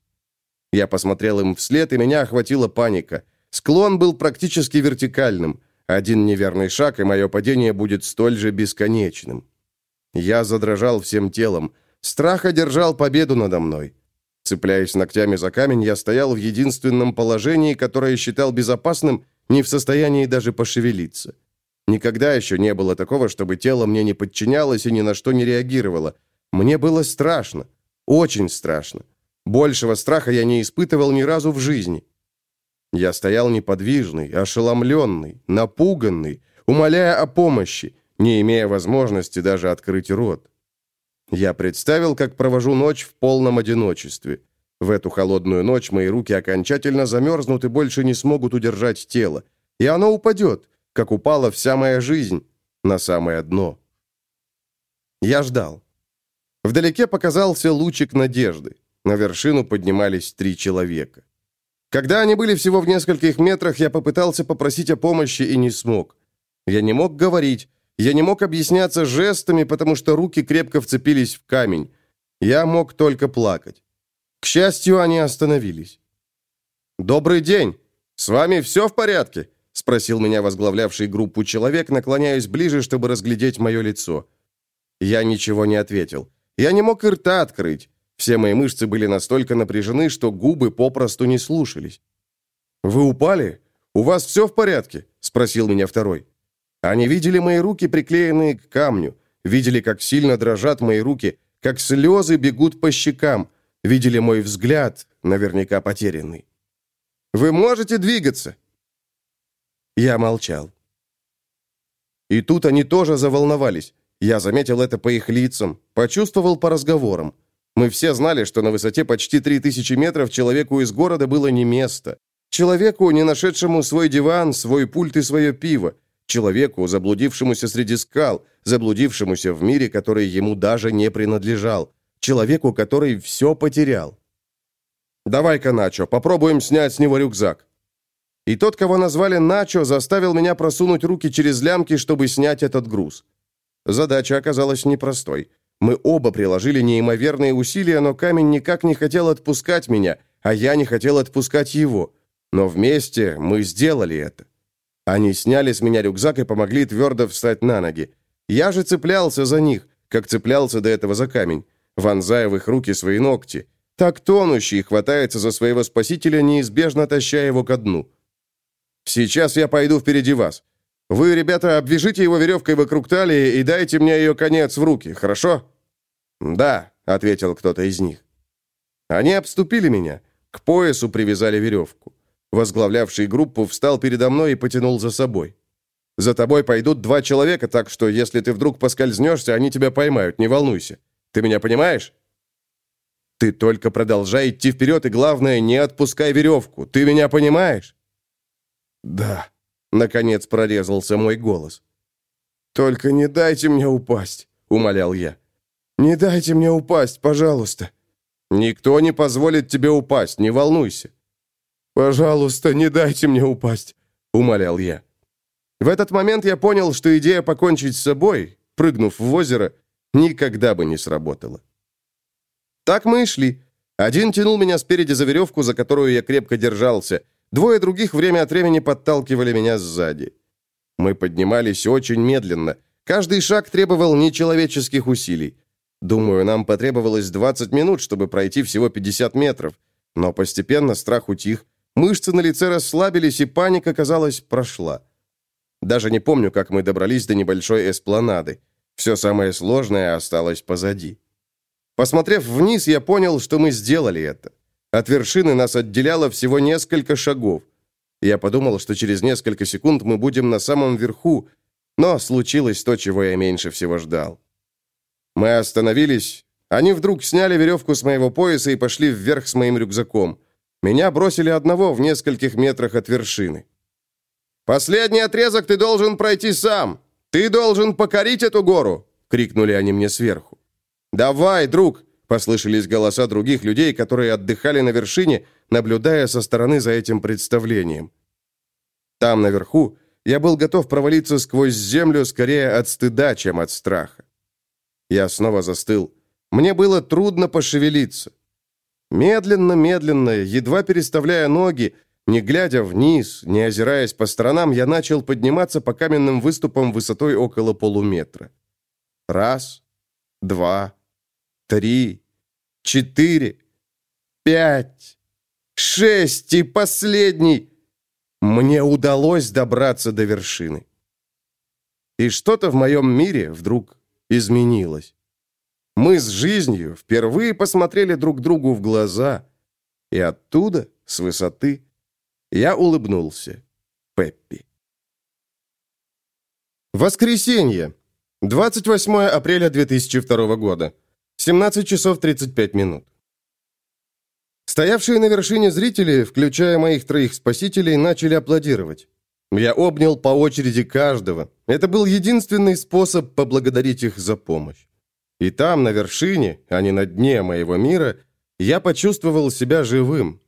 Я посмотрел им вслед, и меня охватила паника. Склон был практически вертикальным. Один неверный шаг, и мое падение будет столь же бесконечным. Я задрожал всем телом. Страх одержал победу надо мной. Цепляясь ногтями за камень, я стоял в единственном положении, которое считал безопасным, не в состоянии даже пошевелиться. Никогда еще не было такого, чтобы тело мне не подчинялось и ни на что не реагировало. Мне было страшно. Очень страшно. Большего страха я не испытывал ни разу в жизни. Я стоял неподвижный, ошеломленный, напуганный, умоляя о помощи, не имея возможности даже открыть рот. Я представил, как провожу ночь в полном одиночестве. В эту холодную ночь мои руки окончательно замерзнут и больше не смогут удержать тело. И оно упадет, как упала вся моя жизнь на самое дно. Я ждал. Вдалеке показался лучик надежды. На вершину поднимались три человека. Когда они были всего в нескольких метрах, я попытался попросить о помощи и не смог. Я не мог говорить, я не мог объясняться жестами, потому что руки крепко вцепились в камень. Я мог только плакать. К счастью, они остановились. «Добрый день! С вами все в порядке?» спросил меня возглавлявший группу человек, наклоняясь ближе, чтобы разглядеть мое лицо. Я ничего не ответил. Я не мог и рта открыть. Все мои мышцы были настолько напряжены, что губы попросту не слушались. «Вы упали? У вас все в порядке?» – спросил меня второй. Они видели мои руки, приклеенные к камню, видели, как сильно дрожат мои руки, как слезы бегут по щекам, видели мой взгляд, наверняка потерянный. «Вы можете двигаться?» Я молчал. И тут они тоже заволновались. Я заметил это по их лицам, почувствовал по разговорам. Мы все знали, что на высоте почти 3000 метров человеку из города было не место. Человеку, не нашедшему свой диван, свой пульт и свое пиво. Человеку, заблудившемуся среди скал, заблудившемуся в мире, который ему даже не принадлежал, человеку, который все потерял. «Давай-ка, Начо, попробуем снять с него рюкзак». И тот, кого назвали Начо, заставил меня просунуть руки через лямки, чтобы снять этот груз. Задача оказалась непростой. Мы оба приложили неимоверные усилия, но камень никак не хотел отпускать меня, а я не хотел отпускать его. Но вместе мы сделали это. Они сняли с меня рюкзак и помогли твердо встать на ноги. Я же цеплялся за них, как цеплялся до этого за камень, вонзая в их руки свои ногти. Так тонущий хватается за своего спасителя, неизбежно таща его ко дну. «Сейчас я пойду впереди вас. Вы, ребята, обвяжите его веревкой вокруг талии и дайте мне ее конец в руки, хорошо?» «Да», — ответил кто-то из них. Они обступили меня, к поясу привязали веревку. Возглавлявший группу встал передо мной и потянул за собой. «За тобой пойдут два человека, так что если ты вдруг поскользнешься, они тебя поймают, не волнуйся. Ты меня понимаешь?» «Ты только продолжай идти вперед, и главное, не отпускай веревку. Ты меня понимаешь?» «Да», — наконец прорезался мой голос. «Только не дайте мне упасть», — умолял я. «Не дайте мне упасть, пожалуйста». «Никто не позволит тебе упасть, не волнуйся». «Пожалуйста, не дайте мне упасть», — умолял я. В этот момент я понял, что идея покончить с собой, прыгнув в озеро, никогда бы не сработала. Так мы и шли. Один тянул меня спереди за веревку, за которую я крепко держался. Двое других время от времени подталкивали меня сзади. Мы поднимались очень медленно. Каждый шаг требовал нечеловеческих усилий. Думаю, нам потребовалось 20 минут, чтобы пройти всего 50 метров. Но постепенно страх утих, мышцы на лице расслабились, и паника, казалось, прошла. Даже не помню, как мы добрались до небольшой эспланады. Все самое сложное осталось позади. Посмотрев вниз, я понял, что мы сделали это. От вершины нас отделяло всего несколько шагов. Я подумал, что через несколько секунд мы будем на самом верху, но случилось то, чего я меньше всего ждал. Мы остановились. Они вдруг сняли веревку с моего пояса и пошли вверх с моим рюкзаком. Меня бросили одного в нескольких метрах от вершины. «Последний отрезок ты должен пройти сам! Ты должен покорить эту гору!» — крикнули они мне сверху. «Давай, друг!» — послышались голоса других людей, которые отдыхали на вершине, наблюдая со стороны за этим представлением. Там, наверху, я был готов провалиться сквозь землю скорее от стыда, чем от страха. Я снова застыл. Мне было трудно пошевелиться. Медленно, медленно, едва переставляя ноги, не глядя вниз, не озираясь по сторонам, я начал подниматься по каменным выступам высотой около полуметра. Раз, два, три, четыре, пять, шесть и последний. Мне удалось добраться до вершины. И что-то в моем мире вдруг изменилось. Мы с жизнью впервые посмотрели друг другу в глаза, и оттуда, с высоты, я улыбнулся Пеппи. Воскресенье. 28 апреля 2002 года. 17 часов 35 минут. Стоявшие на вершине зрители, включая моих троих спасителей, начали аплодировать. Я обнял по очереди каждого. Это был единственный способ поблагодарить их за помощь. И там, на вершине, а не на дне моего мира, я почувствовал себя живым.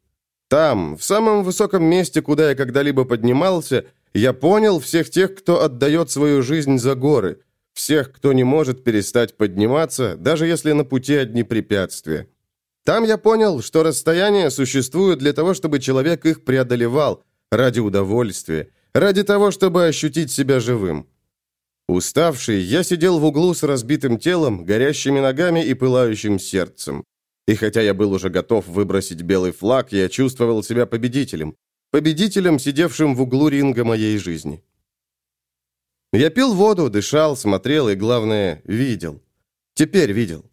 Там, в самом высоком месте, куда я когда-либо поднимался, я понял всех тех, кто отдает свою жизнь за горы, всех, кто не может перестать подниматься, даже если на пути одни препятствия. Там я понял, что расстояния существуют для того, чтобы человек их преодолевал ради удовольствия, ради того, чтобы ощутить себя живым. Уставший, я сидел в углу с разбитым телом, горящими ногами и пылающим сердцем. И хотя я был уже готов выбросить белый флаг, я чувствовал себя победителем. Победителем, сидевшим в углу ринга моей жизни. Я пил воду, дышал, смотрел и, главное, видел. Теперь видел.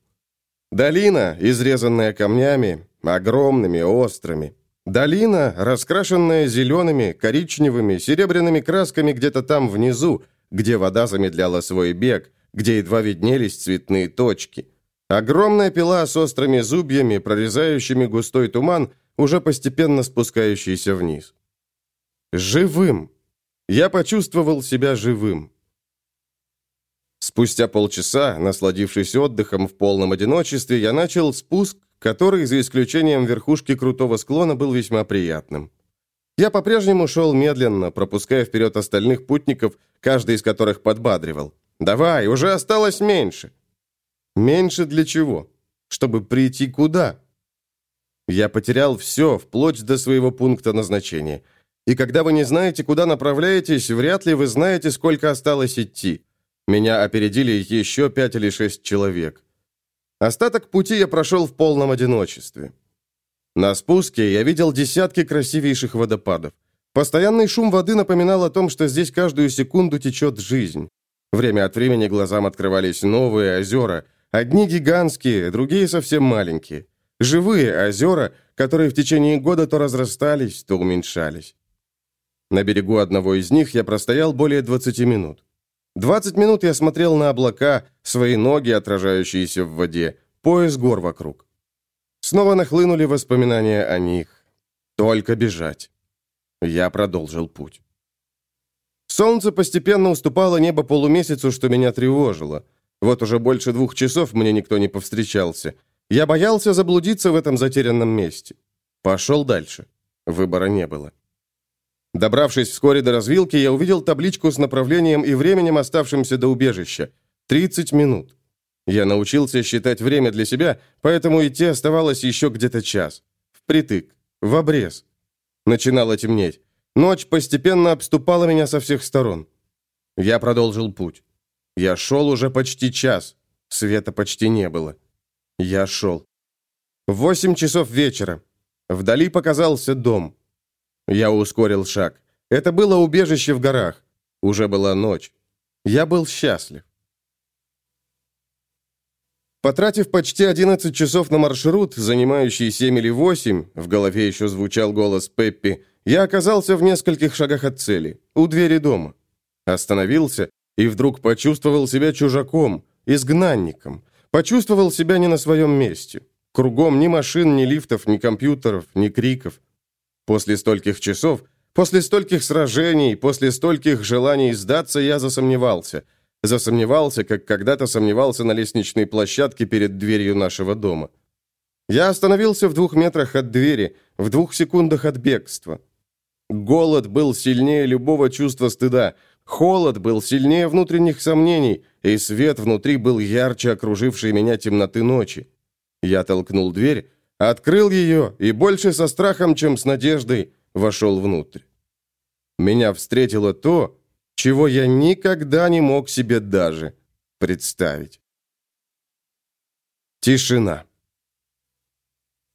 Долина, изрезанная камнями, огромными, острыми. Долина, раскрашенная зелеными, коричневыми, серебряными красками где-то там внизу, где вода замедляла свой бег, где едва виднелись цветные точки. Огромная пила с острыми зубьями, прорезающими густой туман, уже постепенно спускающийся вниз. Живым. Я почувствовал себя живым. Спустя полчаса, насладившись отдыхом в полном одиночестве, я начал спуск, который, за исключением верхушки крутого склона, был весьма приятным. Я по-прежнему шел медленно, пропуская вперед остальных путников, каждый из которых подбадривал. «Давай, уже осталось меньше!» «Меньше для чего? Чтобы прийти куда?» Я потерял все, вплоть до своего пункта назначения. И когда вы не знаете, куда направляетесь, вряд ли вы знаете, сколько осталось идти. Меня опередили еще пять или шесть человек. Остаток пути я прошел в полном одиночестве. На спуске я видел десятки красивейших водопадов. Постоянный шум воды напоминал о том, что здесь каждую секунду течет жизнь. Время от времени глазам открывались новые озера, одни гигантские, другие совсем маленькие. Живые озера, которые в течение года то разрастались, то уменьшались. На берегу одного из них я простоял более 20 минут. 20 минут я смотрел на облака, свои ноги, отражающиеся в воде, пояс гор вокруг. Снова нахлынули воспоминания о них. Только бежать. Я продолжил путь. Солнце постепенно уступало небо полумесяцу, что меня тревожило. Вот уже больше двух часов мне никто не повстречался. Я боялся заблудиться в этом затерянном месте. Пошел дальше. Выбора не было. Добравшись вскоре до развилки, я увидел табличку с направлением и временем, оставшимся до убежища. 30 минут. Я научился считать время для себя, поэтому идти оставалось еще где-то час. Впритык, в обрез. Начинало темнеть. Ночь постепенно обступала меня со всех сторон. Я продолжил путь. Я шел уже почти час. Света почти не было. Я шел. Восемь часов вечера. Вдали показался дом. Я ускорил шаг. Это было убежище в горах. Уже была ночь. Я был счастлив. Потратив почти 11 часов на маршрут, занимающий 7 или 8, в голове еще звучал голос Пеппи, я оказался в нескольких шагах от цели, у двери дома. Остановился и вдруг почувствовал себя чужаком, изгнанником, Почувствовал себя не на своем месте. Кругом ни машин, ни лифтов, ни компьютеров, ни криков. После стольких часов, после стольких сражений, после стольких желаний сдаться, я засомневался. Засомневался, как когда-то сомневался на лестничной площадке перед дверью нашего дома. Я остановился в двух метрах от двери, в двух секундах от бегства. Голод был сильнее любого чувства стыда, Холод был сильнее внутренних сомнений, и свет внутри был ярче окружившей меня темноты ночи. Я толкнул дверь, открыл ее и больше со страхом, чем с надеждой, вошел внутрь. Меня встретило то, чего я никогда не мог себе даже представить. Тишина.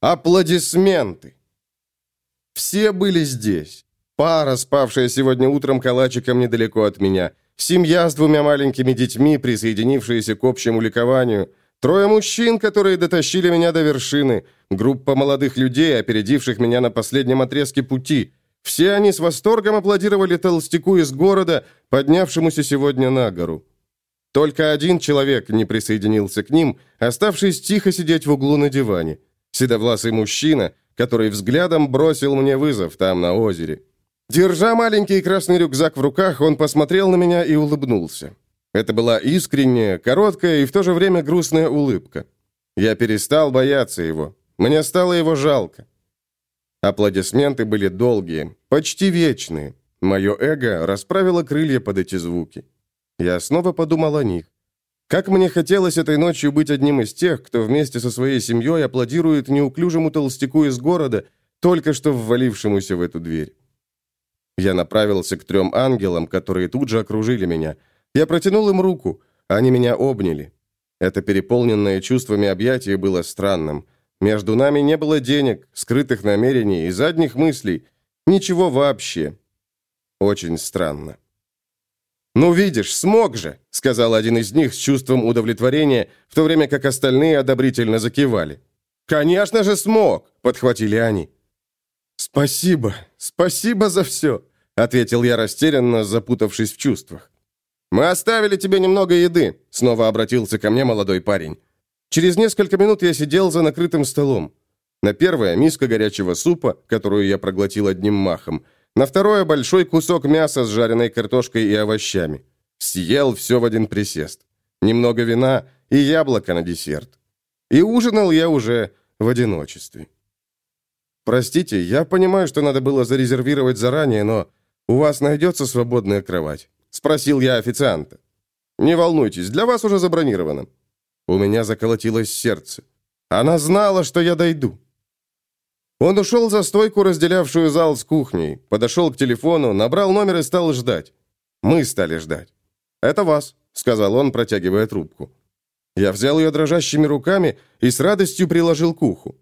Аплодисменты. Все были здесь. Пара, спавшая сегодня утром калачиком недалеко от меня. Семья с двумя маленькими детьми, присоединившиеся к общему ликованию. Трое мужчин, которые дотащили меня до вершины. Группа молодых людей, опередивших меня на последнем отрезке пути. Все они с восторгом аплодировали толстяку из города, поднявшемуся сегодня на гору. Только один человек не присоединился к ним, оставшись тихо сидеть в углу на диване. Седовласый мужчина, который взглядом бросил мне вызов там, на озере. Держа маленький красный рюкзак в руках, он посмотрел на меня и улыбнулся. Это была искренняя, короткая и в то же время грустная улыбка. Я перестал бояться его. Мне стало его жалко. Аплодисменты были долгие, почти вечные. Мое эго расправило крылья под эти звуки. Я снова подумал о них. Как мне хотелось этой ночью быть одним из тех, кто вместе со своей семьей аплодирует неуклюжему толстяку из города, только что ввалившемуся в эту дверь. Я направился к трем ангелам, которые тут же окружили меня. Я протянул им руку. Они меня обняли. Это переполненное чувствами объятие было странным. Между нами не было денег, скрытых намерений и задних мыслей. Ничего вообще. Очень странно. «Ну, видишь, смог же!» — сказал один из них с чувством удовлетворения, в то время как остальные одобрительно закивали. «Конечно же смог!» — подхватили они. «Спасибо, спасибо за все», — ответил я растерянно, запутавшись в чувствах. «Мы оставили тебе немного еды», — снова обратился ко мне молодой парень. Через несколько минут я сидел за накрытым столом. На первое — миска горячего супа, которую я проглотил одним махом. На второе — большой кусок мяса с жареной картошкой и овощами. Съел все в один присест. немного вина и яблоко на десерт. И ужинал я уже в одиночестве. «Простите, я понимаю, что надо было зарезервировать заранее, но у вас найдется свободная кровать?» — спросил я официанта. «Не волнуйтесь, для вас уже забронировано». У меня заколотилось сердце. Она знала, что я дойду. Он ушел за стойку, разделявшую зал с кухней, подошел к телефону, набрал номер и стал ждать. Мы стали ждать. «Это вас», — сказал он, протягивая трубку. Я взял ее дрожащими руками и с радостью приложил к уху.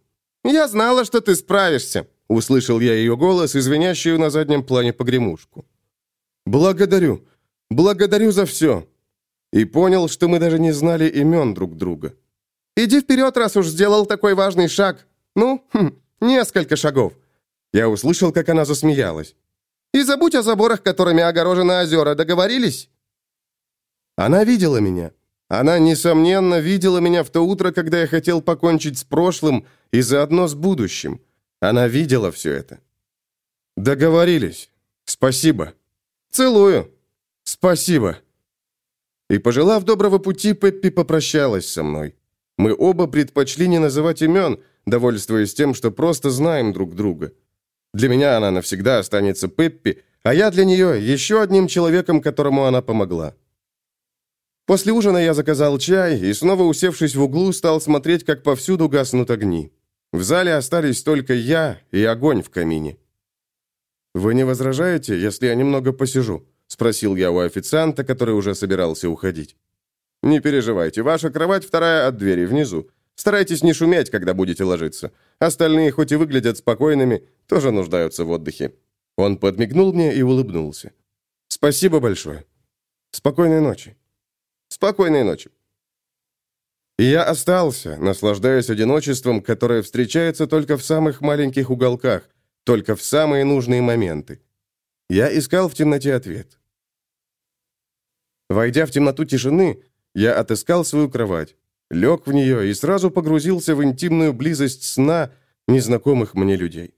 «Я знала, что ты справишься», — услышал я ее голос, извиняющую на заднем плане погремушку. «Благодарю. Благодарю за все». И понял, что мы даже не знали имен друг друга. «Иди вперед, раз уж сделал такой важный шаг. Ну, хм, Несколько шагов. Я услышал, как она засмеялась. И забудь о заборах, которыми огорожены озера. Договорились? Она видела меня. Она, несомненно, видела меня в то утро, когда я хотел покончить с прошлым и заодно с будущим. Она видела все это. Договорились. Спасибо. Целую. Спасибо. И, пожелав доброго пути, Пеппи попрощалась со мной. Мы оба предпочли не называть имен, довольствуясь тем, что просто знаем друг друга. Для меня она навсегда останется Пеппи, а я для нее еще одним человеком, которому она помогла. После ужина я заказал чай и, снова усевшись в углу, стал смотреть, как повсюду гаснут огни. В зале остались только я и огонь в камине. «Вы не возражаете, если я немного посижу?» — спросил я у официанта, который уже собирался уходить. «Не переживайте, ваша кровать вторая от двери внизу. Старайтесь не шуметь, когда будете ложиться. Остальные, хоть и выглядят спокойными, тоже нуждаются в отдыхе». Он подмигнул мне и улыбнулся. «Спасибо большое. Спокойной ночи». «Спокойной ночи». И я остался, наслаждаясь одиночеством, которое встречается только в самых маленьких уголках, только в самые нужные моменты. Я искал в темноте ответ. Войдя в темноту тишины, я отыскал свою кровать лег в нее и сразу погрузился в интимную близость сна незнакомых мне людей.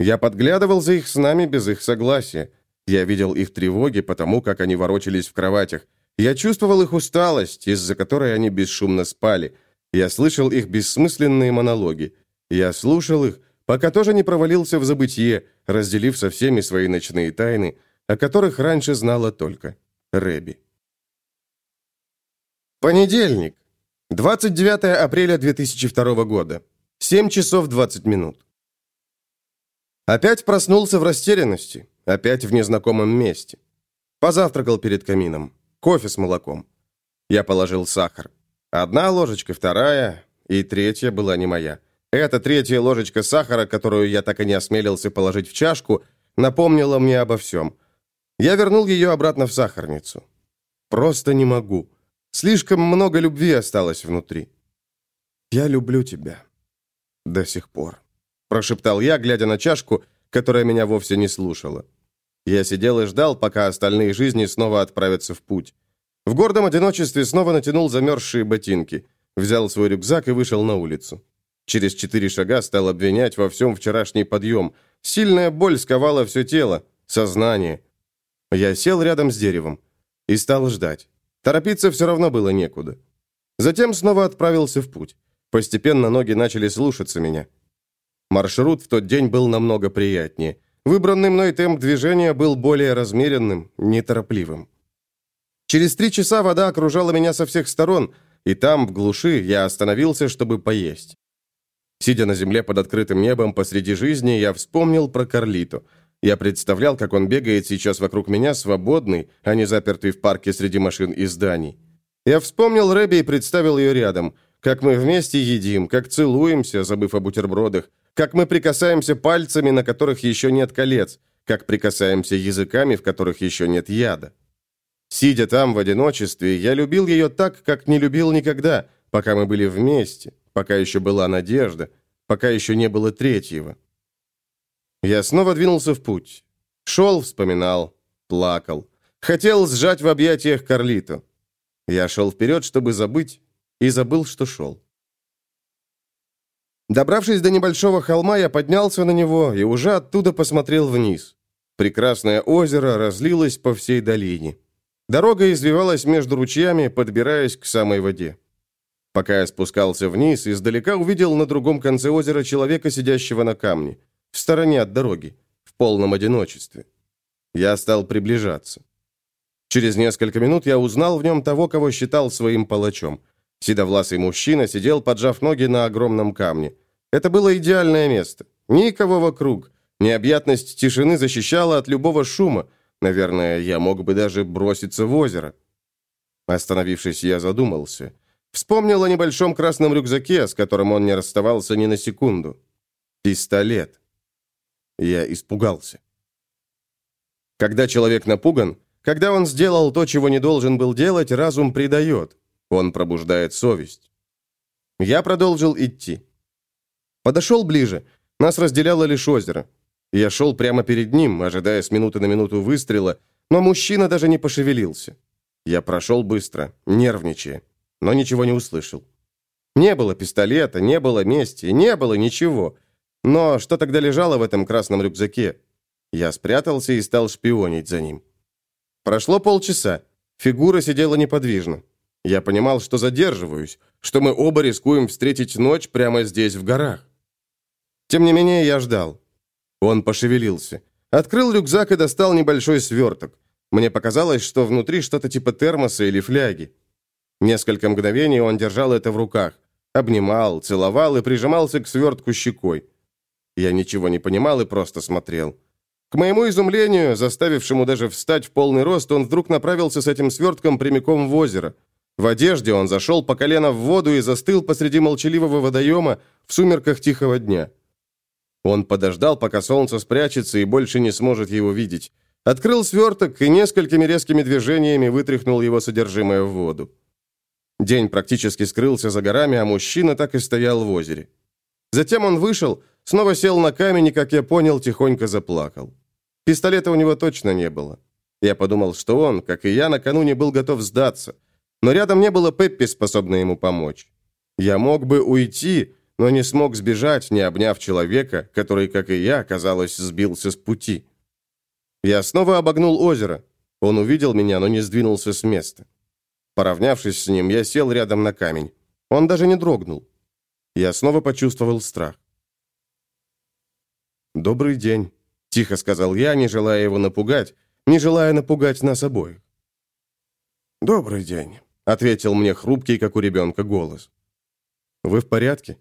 Я подглядывал за их снами без их согласия. Я видел их тревоги потому, как они ворочались в кроватях. Я чувствовал их усталость, из-за которой они бесшумно спали. Я слышал их бессмысленные монологи. Я слушал их, пока тоже не провалился в забытье, разделив со всеми свои ночные тайны, о которых раньше знала только Рэби. Понедельник. 29 апреля 2002 года. 7 часов 20 минут. Опять проснулся в растерянности, опять в незнакомом месте. Позавтракал перед камином. Кофе с молоком. Я положил сахар. Одна ложечка, вторая и третья была не моя. Эта третья ложечка сахара, которую я так и не осмелился положить в чашку, напомнила мне обо всем. Я вернул ее обратно в сахарницу. Просто не могу. Слишком много любви осталось внутри. «Я люблю тебя. До сих пор», — прошептал я, глядя на чашку, которая меня вовсе не слушала. Я сидел и ждал, пока остальные жизни снова отправятся в путь. В гордом одиночестве снова натянул замерзшие ботинки, взял свой рюкзак и вышел на улицу. Через четыре шага стал обвинять во всем вчерашний подъем. Сильная боль сковала все тело, сознание. Я сел рядом с деревом и стал ждать. Торопиться все равно было некуда. Затем снова отправился в путь. Постепенно ноги начали слушаться меня. Маршрут в тот день был намного приятнее. Выбранный мной темп движения был более размеренным, неторопливым. Через три часа вода окружала меня со всех сторон, и там, в глуши, я остановился, чтобы поесть. Сидя на земле под открытым небом посреди жизни, я вспомнил про Карлито – я представлял, как он бегает сейчас вокруг меня, свободный, а не запертый в парке среди машин и зданий. Я вспомнил Рэби и представил ее рядом, как мы вместе едим, как целуемся, забыв о бутербродах, как мы прикасаемся пальцами, на которых еще нет колец, как прикасаемся языками, в которых еще нет яда. Сидя там в одиночестве, я любил ее так, как не любил никогда, пока мы были вместе, пока еще была надежда, пока еще не было третьего. Я снова двинулся в путь. Шел, вспоминал, плакал. Хотел сжать в объятиях Карлиту. Я шел вперед, чтобы забыть, и забыл, что шел. Добравшись до небольшого холма, я поднялся на него и уже оттуда посмотрел вниз. Прекрасное озеро разлилось по всей долине. Дорога извивалась между ручьями, подбираясь к самой воде. Пока я спускался вниз, издалека увидел на другом конце озера человека, сидящего на камне, в стороне от дороги, в полном одиночестве. Я стал приближаться. Через несколько минут я узнал в нем того, кого считал своим палачом. Седовласый мужчина сидел, поджав ноги на огромном камне. Это было идеальное место. Никого вокруг. Необъятность тишины защищала от любого шума. Наверное, я мог бы даже броситься в озеро. Остановившись, я задумался. Вспомнил о небольшом красном рюкзаке, с которым он не расставался ни на секунду. Пистолет. Я испугался. Когда человек напуган, когда он сделал то, чего не должен был делать, разум предает. Он пробуждает совесть. Я продолжил идти. Подошел ближе. Нас разделяло лишь озеро. Я шел прямо перед ним, ожидая с минуты на минуту выстрела, но мужчина даже не пошевелился. Я прошел быстро, нервничая но ничего не услышал. Не было пистолета, не было мести, не было ничего. Но что тогда лежало в этом красном рюкзаке? Я спрятался и стал шпионить за ним. Прошло полчаса. Фигура сидела неподвижно. Я понимал, что задерживаюсь, что мы оба рискуем встретить ночь прямо здесь, в горах. Тем не менее, я ждал. Он пошевелился. Открыл рюкзак и достал небольшой сверток. Мне показалось, что внутри что-то типа термоса или фляги. Несколько мгновений он держал это в руках. Обнимал, целовал и прижимался к свертку щекой. Я ничего не понимал и просто смотрел. К моему изумлению, заставившему даже встать в полный рост, он вдруг направился с этим свертком прямиком в озеро. В одежде он зашел по колено в воду и застыл посреди молчаливого водоема в сумерках тихого дня. Он подождал, пока солнце спрячется и больше не сможет его видеть. Открыл сверток и несколькими резкими движениями вытряхнул его содержимое в воду. День практически скрылся за горами, а мужчина так и стоял в озере. Затем он вышел, снова сел на камень и, как я понял, тихонько заплакал. Пистолета у него точно не было. Я подумал, что он, как и я, накануне был готов сдаться. Но рядом не было Пеппи, способной ему помочь. Я мог бы уйти, но не смог сбежать, не обняв человека, который, как и я, казалось, сбился с пути. Я снова обогнул озеро. Он увидел меня, но не сдвинулся с места. Поравнявшись с ним, я сел рядом на камень. Он даже не дрогнул. Я снова почувствовал страх. «Добрый день», — тихо сказал я, не желая его напугать, не желая напугать нас обоих. «Добрый день», — ответил мне хрупкий, как у ребенка, голос. «Вы в порядке?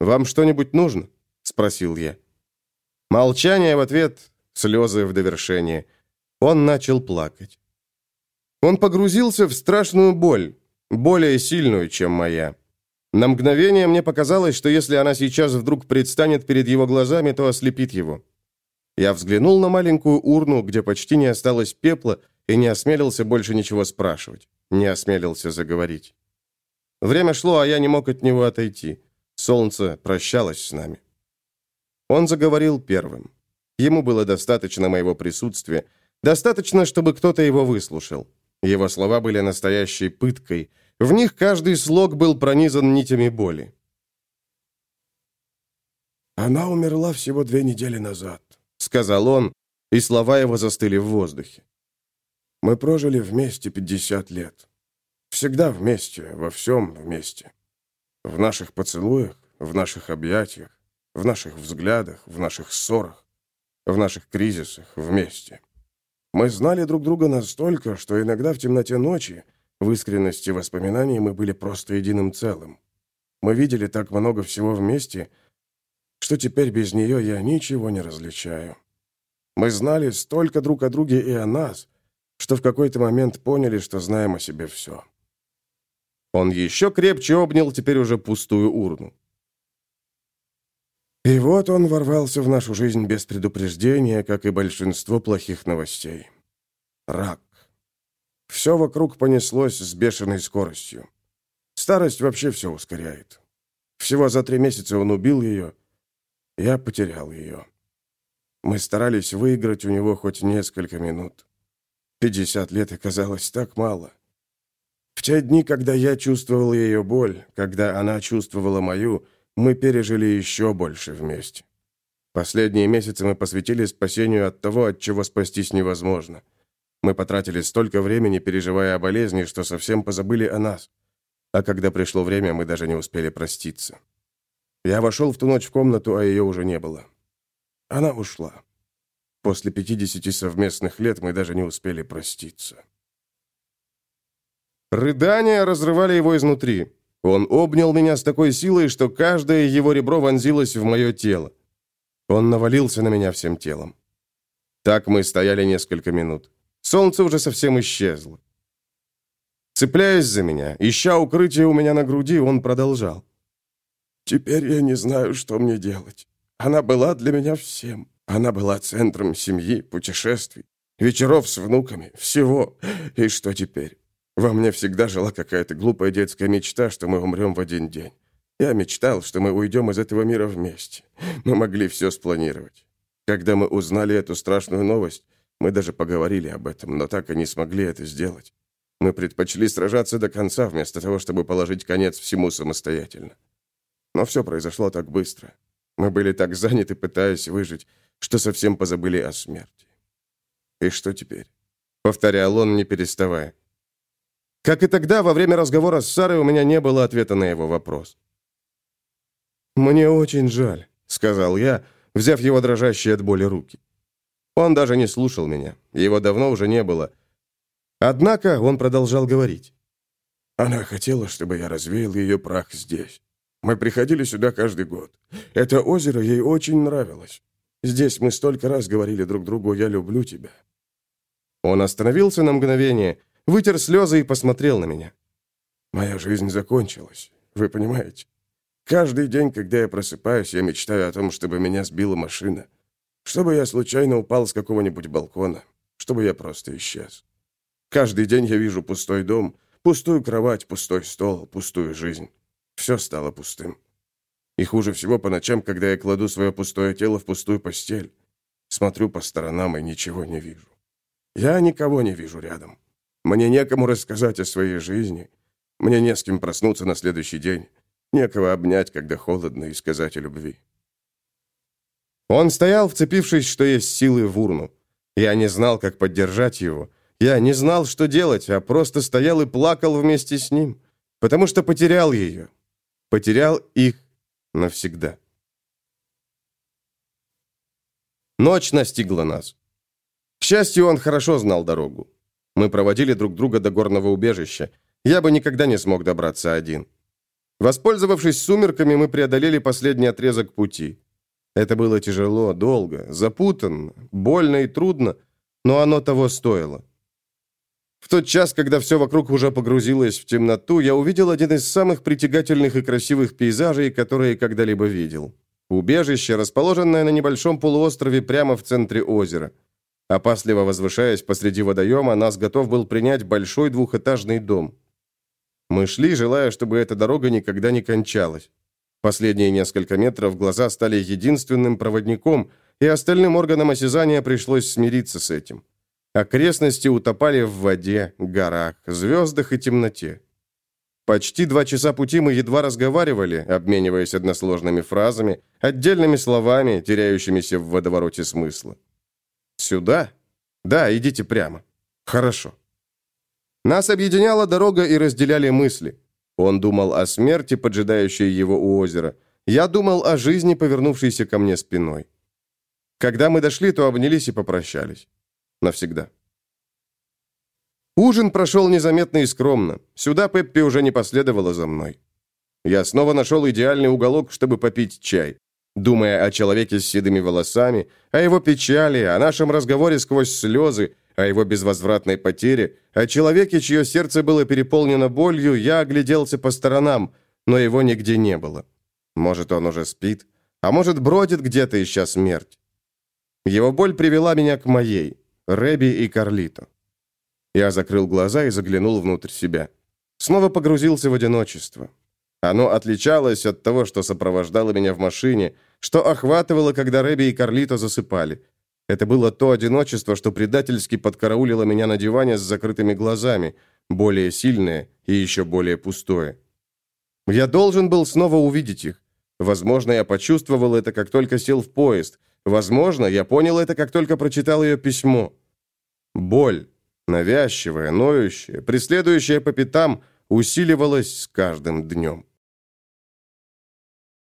Вам что-нибудь нужно?» — спросил я. Молчание в ответ, слезы в довершение. Он начал плакать. Он погрузился в страшную боль, более сильную, чем моя. На мгновение мне показалось, что если она сейчас вдруг предстанет перед его глазами, то ослепит его. Я взглянул на маленькую урну, где почти не осталось пепла, и не осмелился больше ничего спрашивать, не осмелился заговорить. Время шло, а я не мог от него отойти. Солнце прощалось с нами. Он заговорил первым. Ему было достаточно моего присутствия, достаточно, чтобы кто-то его выслушал. Его слова были настоящей пыткой. В них каждый слог был пронизан нитями боли. «Она умерла всего две недели назад», — сказал он, и слова его застыли в воздухе. «Мы прожили вместе 50 лет. Всегда вместе, во всем вместе. В наших поцелуях, в наших объятиях, в наших взглядах, в наших ссорах, в наших кризисах вместе. Мы знали друг друга настолько, что иногда в темноте ночи, в искренности воспоминаний, мы были просто единым целым. Мы видели так много всего вместе, что теперь без нее я ничего не различаю. Мы знали столько друг о друге и о нас, что в какой-то момент поняли, что знаем о себе все. Он еще крепче обнял теперь уже пустую урну. И вот он ворвался в нашу жизнь без предупреждения, как и большинство плохих новостей. Рак. Все вокруг понеслось с бешеной скоростью. Старость вообще все ускоряет. Всего за три месяца он убил ее. Я потерял ее. Мы старались выиграть у него хоть несколько минут. Пятьдесят лет оказалось так мало. В те дни, когда я чувствовал ее боль, когда она чувствовала мою, мы пережили еще больше вместе. Последние месяцы мы посвятили спасению от того, от чего спастись невозможно. Мы потратили столько времени, переживая о болезни, что совсем позабыли о нас. А когда пришло время, мы даже не успели проститься. Я вошел в ту ночь в комнату, а ее уже не было. Она ушла. После 50 совместных лет мы даже не успели проститься. Рыдания разрывали его изнутри. Он обнял меня с такой силой, что каждое его ребро вонзилось в мое тело. Он навалился на меня всем телом. Так мы стояли несколько минут. Солнце уже совсем исчезло. Цепляясь за меня, ища укрытие у меня на груди, он продолжал. «Теперь я не знаю, что мне делать. Она была для меня всем. Она была центром семьи, путешествий, вечеров с внуками, всего. И что теперь? Во мне всегда жила какая-то глупая детская мечта, что мы умрем в один день. Я мечтал, что мы уйдем из этого мира вместе. Мы могли все спланировать. Когда мы узнали эту страшную новость, мы даже поговорили об этом, но так и не смогли это сделать. Мы предпочли сражаться до конца, вместо того, чтобы положить конец всему самостоятельно. Но все произошло так быстро. Мы были так заняты, пытаясь выжить, что совсем позабыли о смерти. И что теперь? Повторял он, не переставая. Как и тогда, во время разговора с Сарой у меня не было ответа на его вопрос. «Мне очень жаль», — сказал я, взяв его дрожащие от боли руки. Он даже не слушал меня, его давно уже не было. Однако он продолжал говорить. «Она хотела, чтобы я развеял ее прах здесь. Мы приходили сюда каждый год. Это озеро ей очень нравилось. Здесь мы столько раз говорили друг другу «я люблю тебя». Он остановился на мгновение, вытер слезы и посмотрел на меня. «Моя жизнь закончилась, вы понимаете? Каждый день, когда я просыпаюсь, я мечтаю о том, чтобы меня сбила машина. Чтобы я случайно упал с какого-нибудь балкона. Чтобы я просто исчез. Каждый день я вижу пустой дом, пустую кровать, пустой стол, пустую жизнь. Все стало пустым. И хуже всего по ночам, когда я кладу свое пустое тело в пустую постель. Смотрю по сторонам и ничего не вижу. Я никого не вижу рядом. Мне некому рассказать о своей жизни. Мне не с кем проснуться на следующий день. Некого обнять, когда холодно, и сказать о любви. Он стоял, вцепившись, что есть силы в урну. Я не знал, как поддержать его. Я не знал, что делать, а просто стоял и плакал вместе с ним, потому что потерял ее. Потерял их навсегда. Ночь настигла нас. К счастью, он хорошо знал дорогу. Мы проводили друг друга до горного убежища. Я бы никогда не смог добраться один. Воспользовавшись сумерками, мы преодолели последний отрезок пути. Это было тяжело, долго, запутанно, больно и трудно, но оно того стоило. В тот час, когда все вокруг уже погрузилось в темноту, я увидел один из самых притягательных и красивых пейзажей, которые когда-либо видел. Убежище, расположенное на небольшом полуострове прямо в центре озера. Опасливо возвышаясь посреди водоема, нас готов был принять большой двухэтажный дом. Мы шли, желая, чтобы эта дорога никогда не кончалась. Последние несколько метров глаза стали единственным проводником, и остальным органам осязания пришлось смириться с этим. Окрестности утопали в воде, горах, звездах и темноте. Почти два часа пути мы едва разговаривали, обмениваясь односложными фразами, отдельными словами, теряющимися в водовороте смысла. «Сюда? Да, идите прямо. Хорошо». Нас объединяла дорога и разделяли мысли. Он думал о смерти, поджидающей его у озера. Я думал о жизни, повернувшейся ко мне спиной. Когда мы дошли, то обнялись и попрощались. Навсегда. Ужин прошел незаметно и скромно. Сюда Пеппи уже не последовала за мной. Я снова нашел идеальный уголок, чтобы попить чай. Думая о человеке с седыми волосами, о его печали, о нашем разговоре сквозь слезы, о его безвозвратной потере, о человеке, чье сердце было переполнено болью, я огляделся по сторонам, но его нигде не было. Может, он уже спит, а может, бродит где-то, ища смерть. Его боль привела меня к моей, Рэби и Карлито. Я закрыл глаза и заглянул внутрь себя. Снова погрузился в одиночество. Оно отличалось от того, что сопровождало меня в машине, что охватывало, когда Рэби и Карлито засыпали. Это было то одиночество, что предательски подкараулило меня на диване с закрытыми глазами, более сильное и еще более пустое. Я должен был снова увидеть их. Возможно, я почувствовал это, как только сел в поезд. Возможно, я понял это, как только прочитал ее письмо. Боль. Навязчивое, ноющее, преследующее по пятам, усиливалось с каждым днем.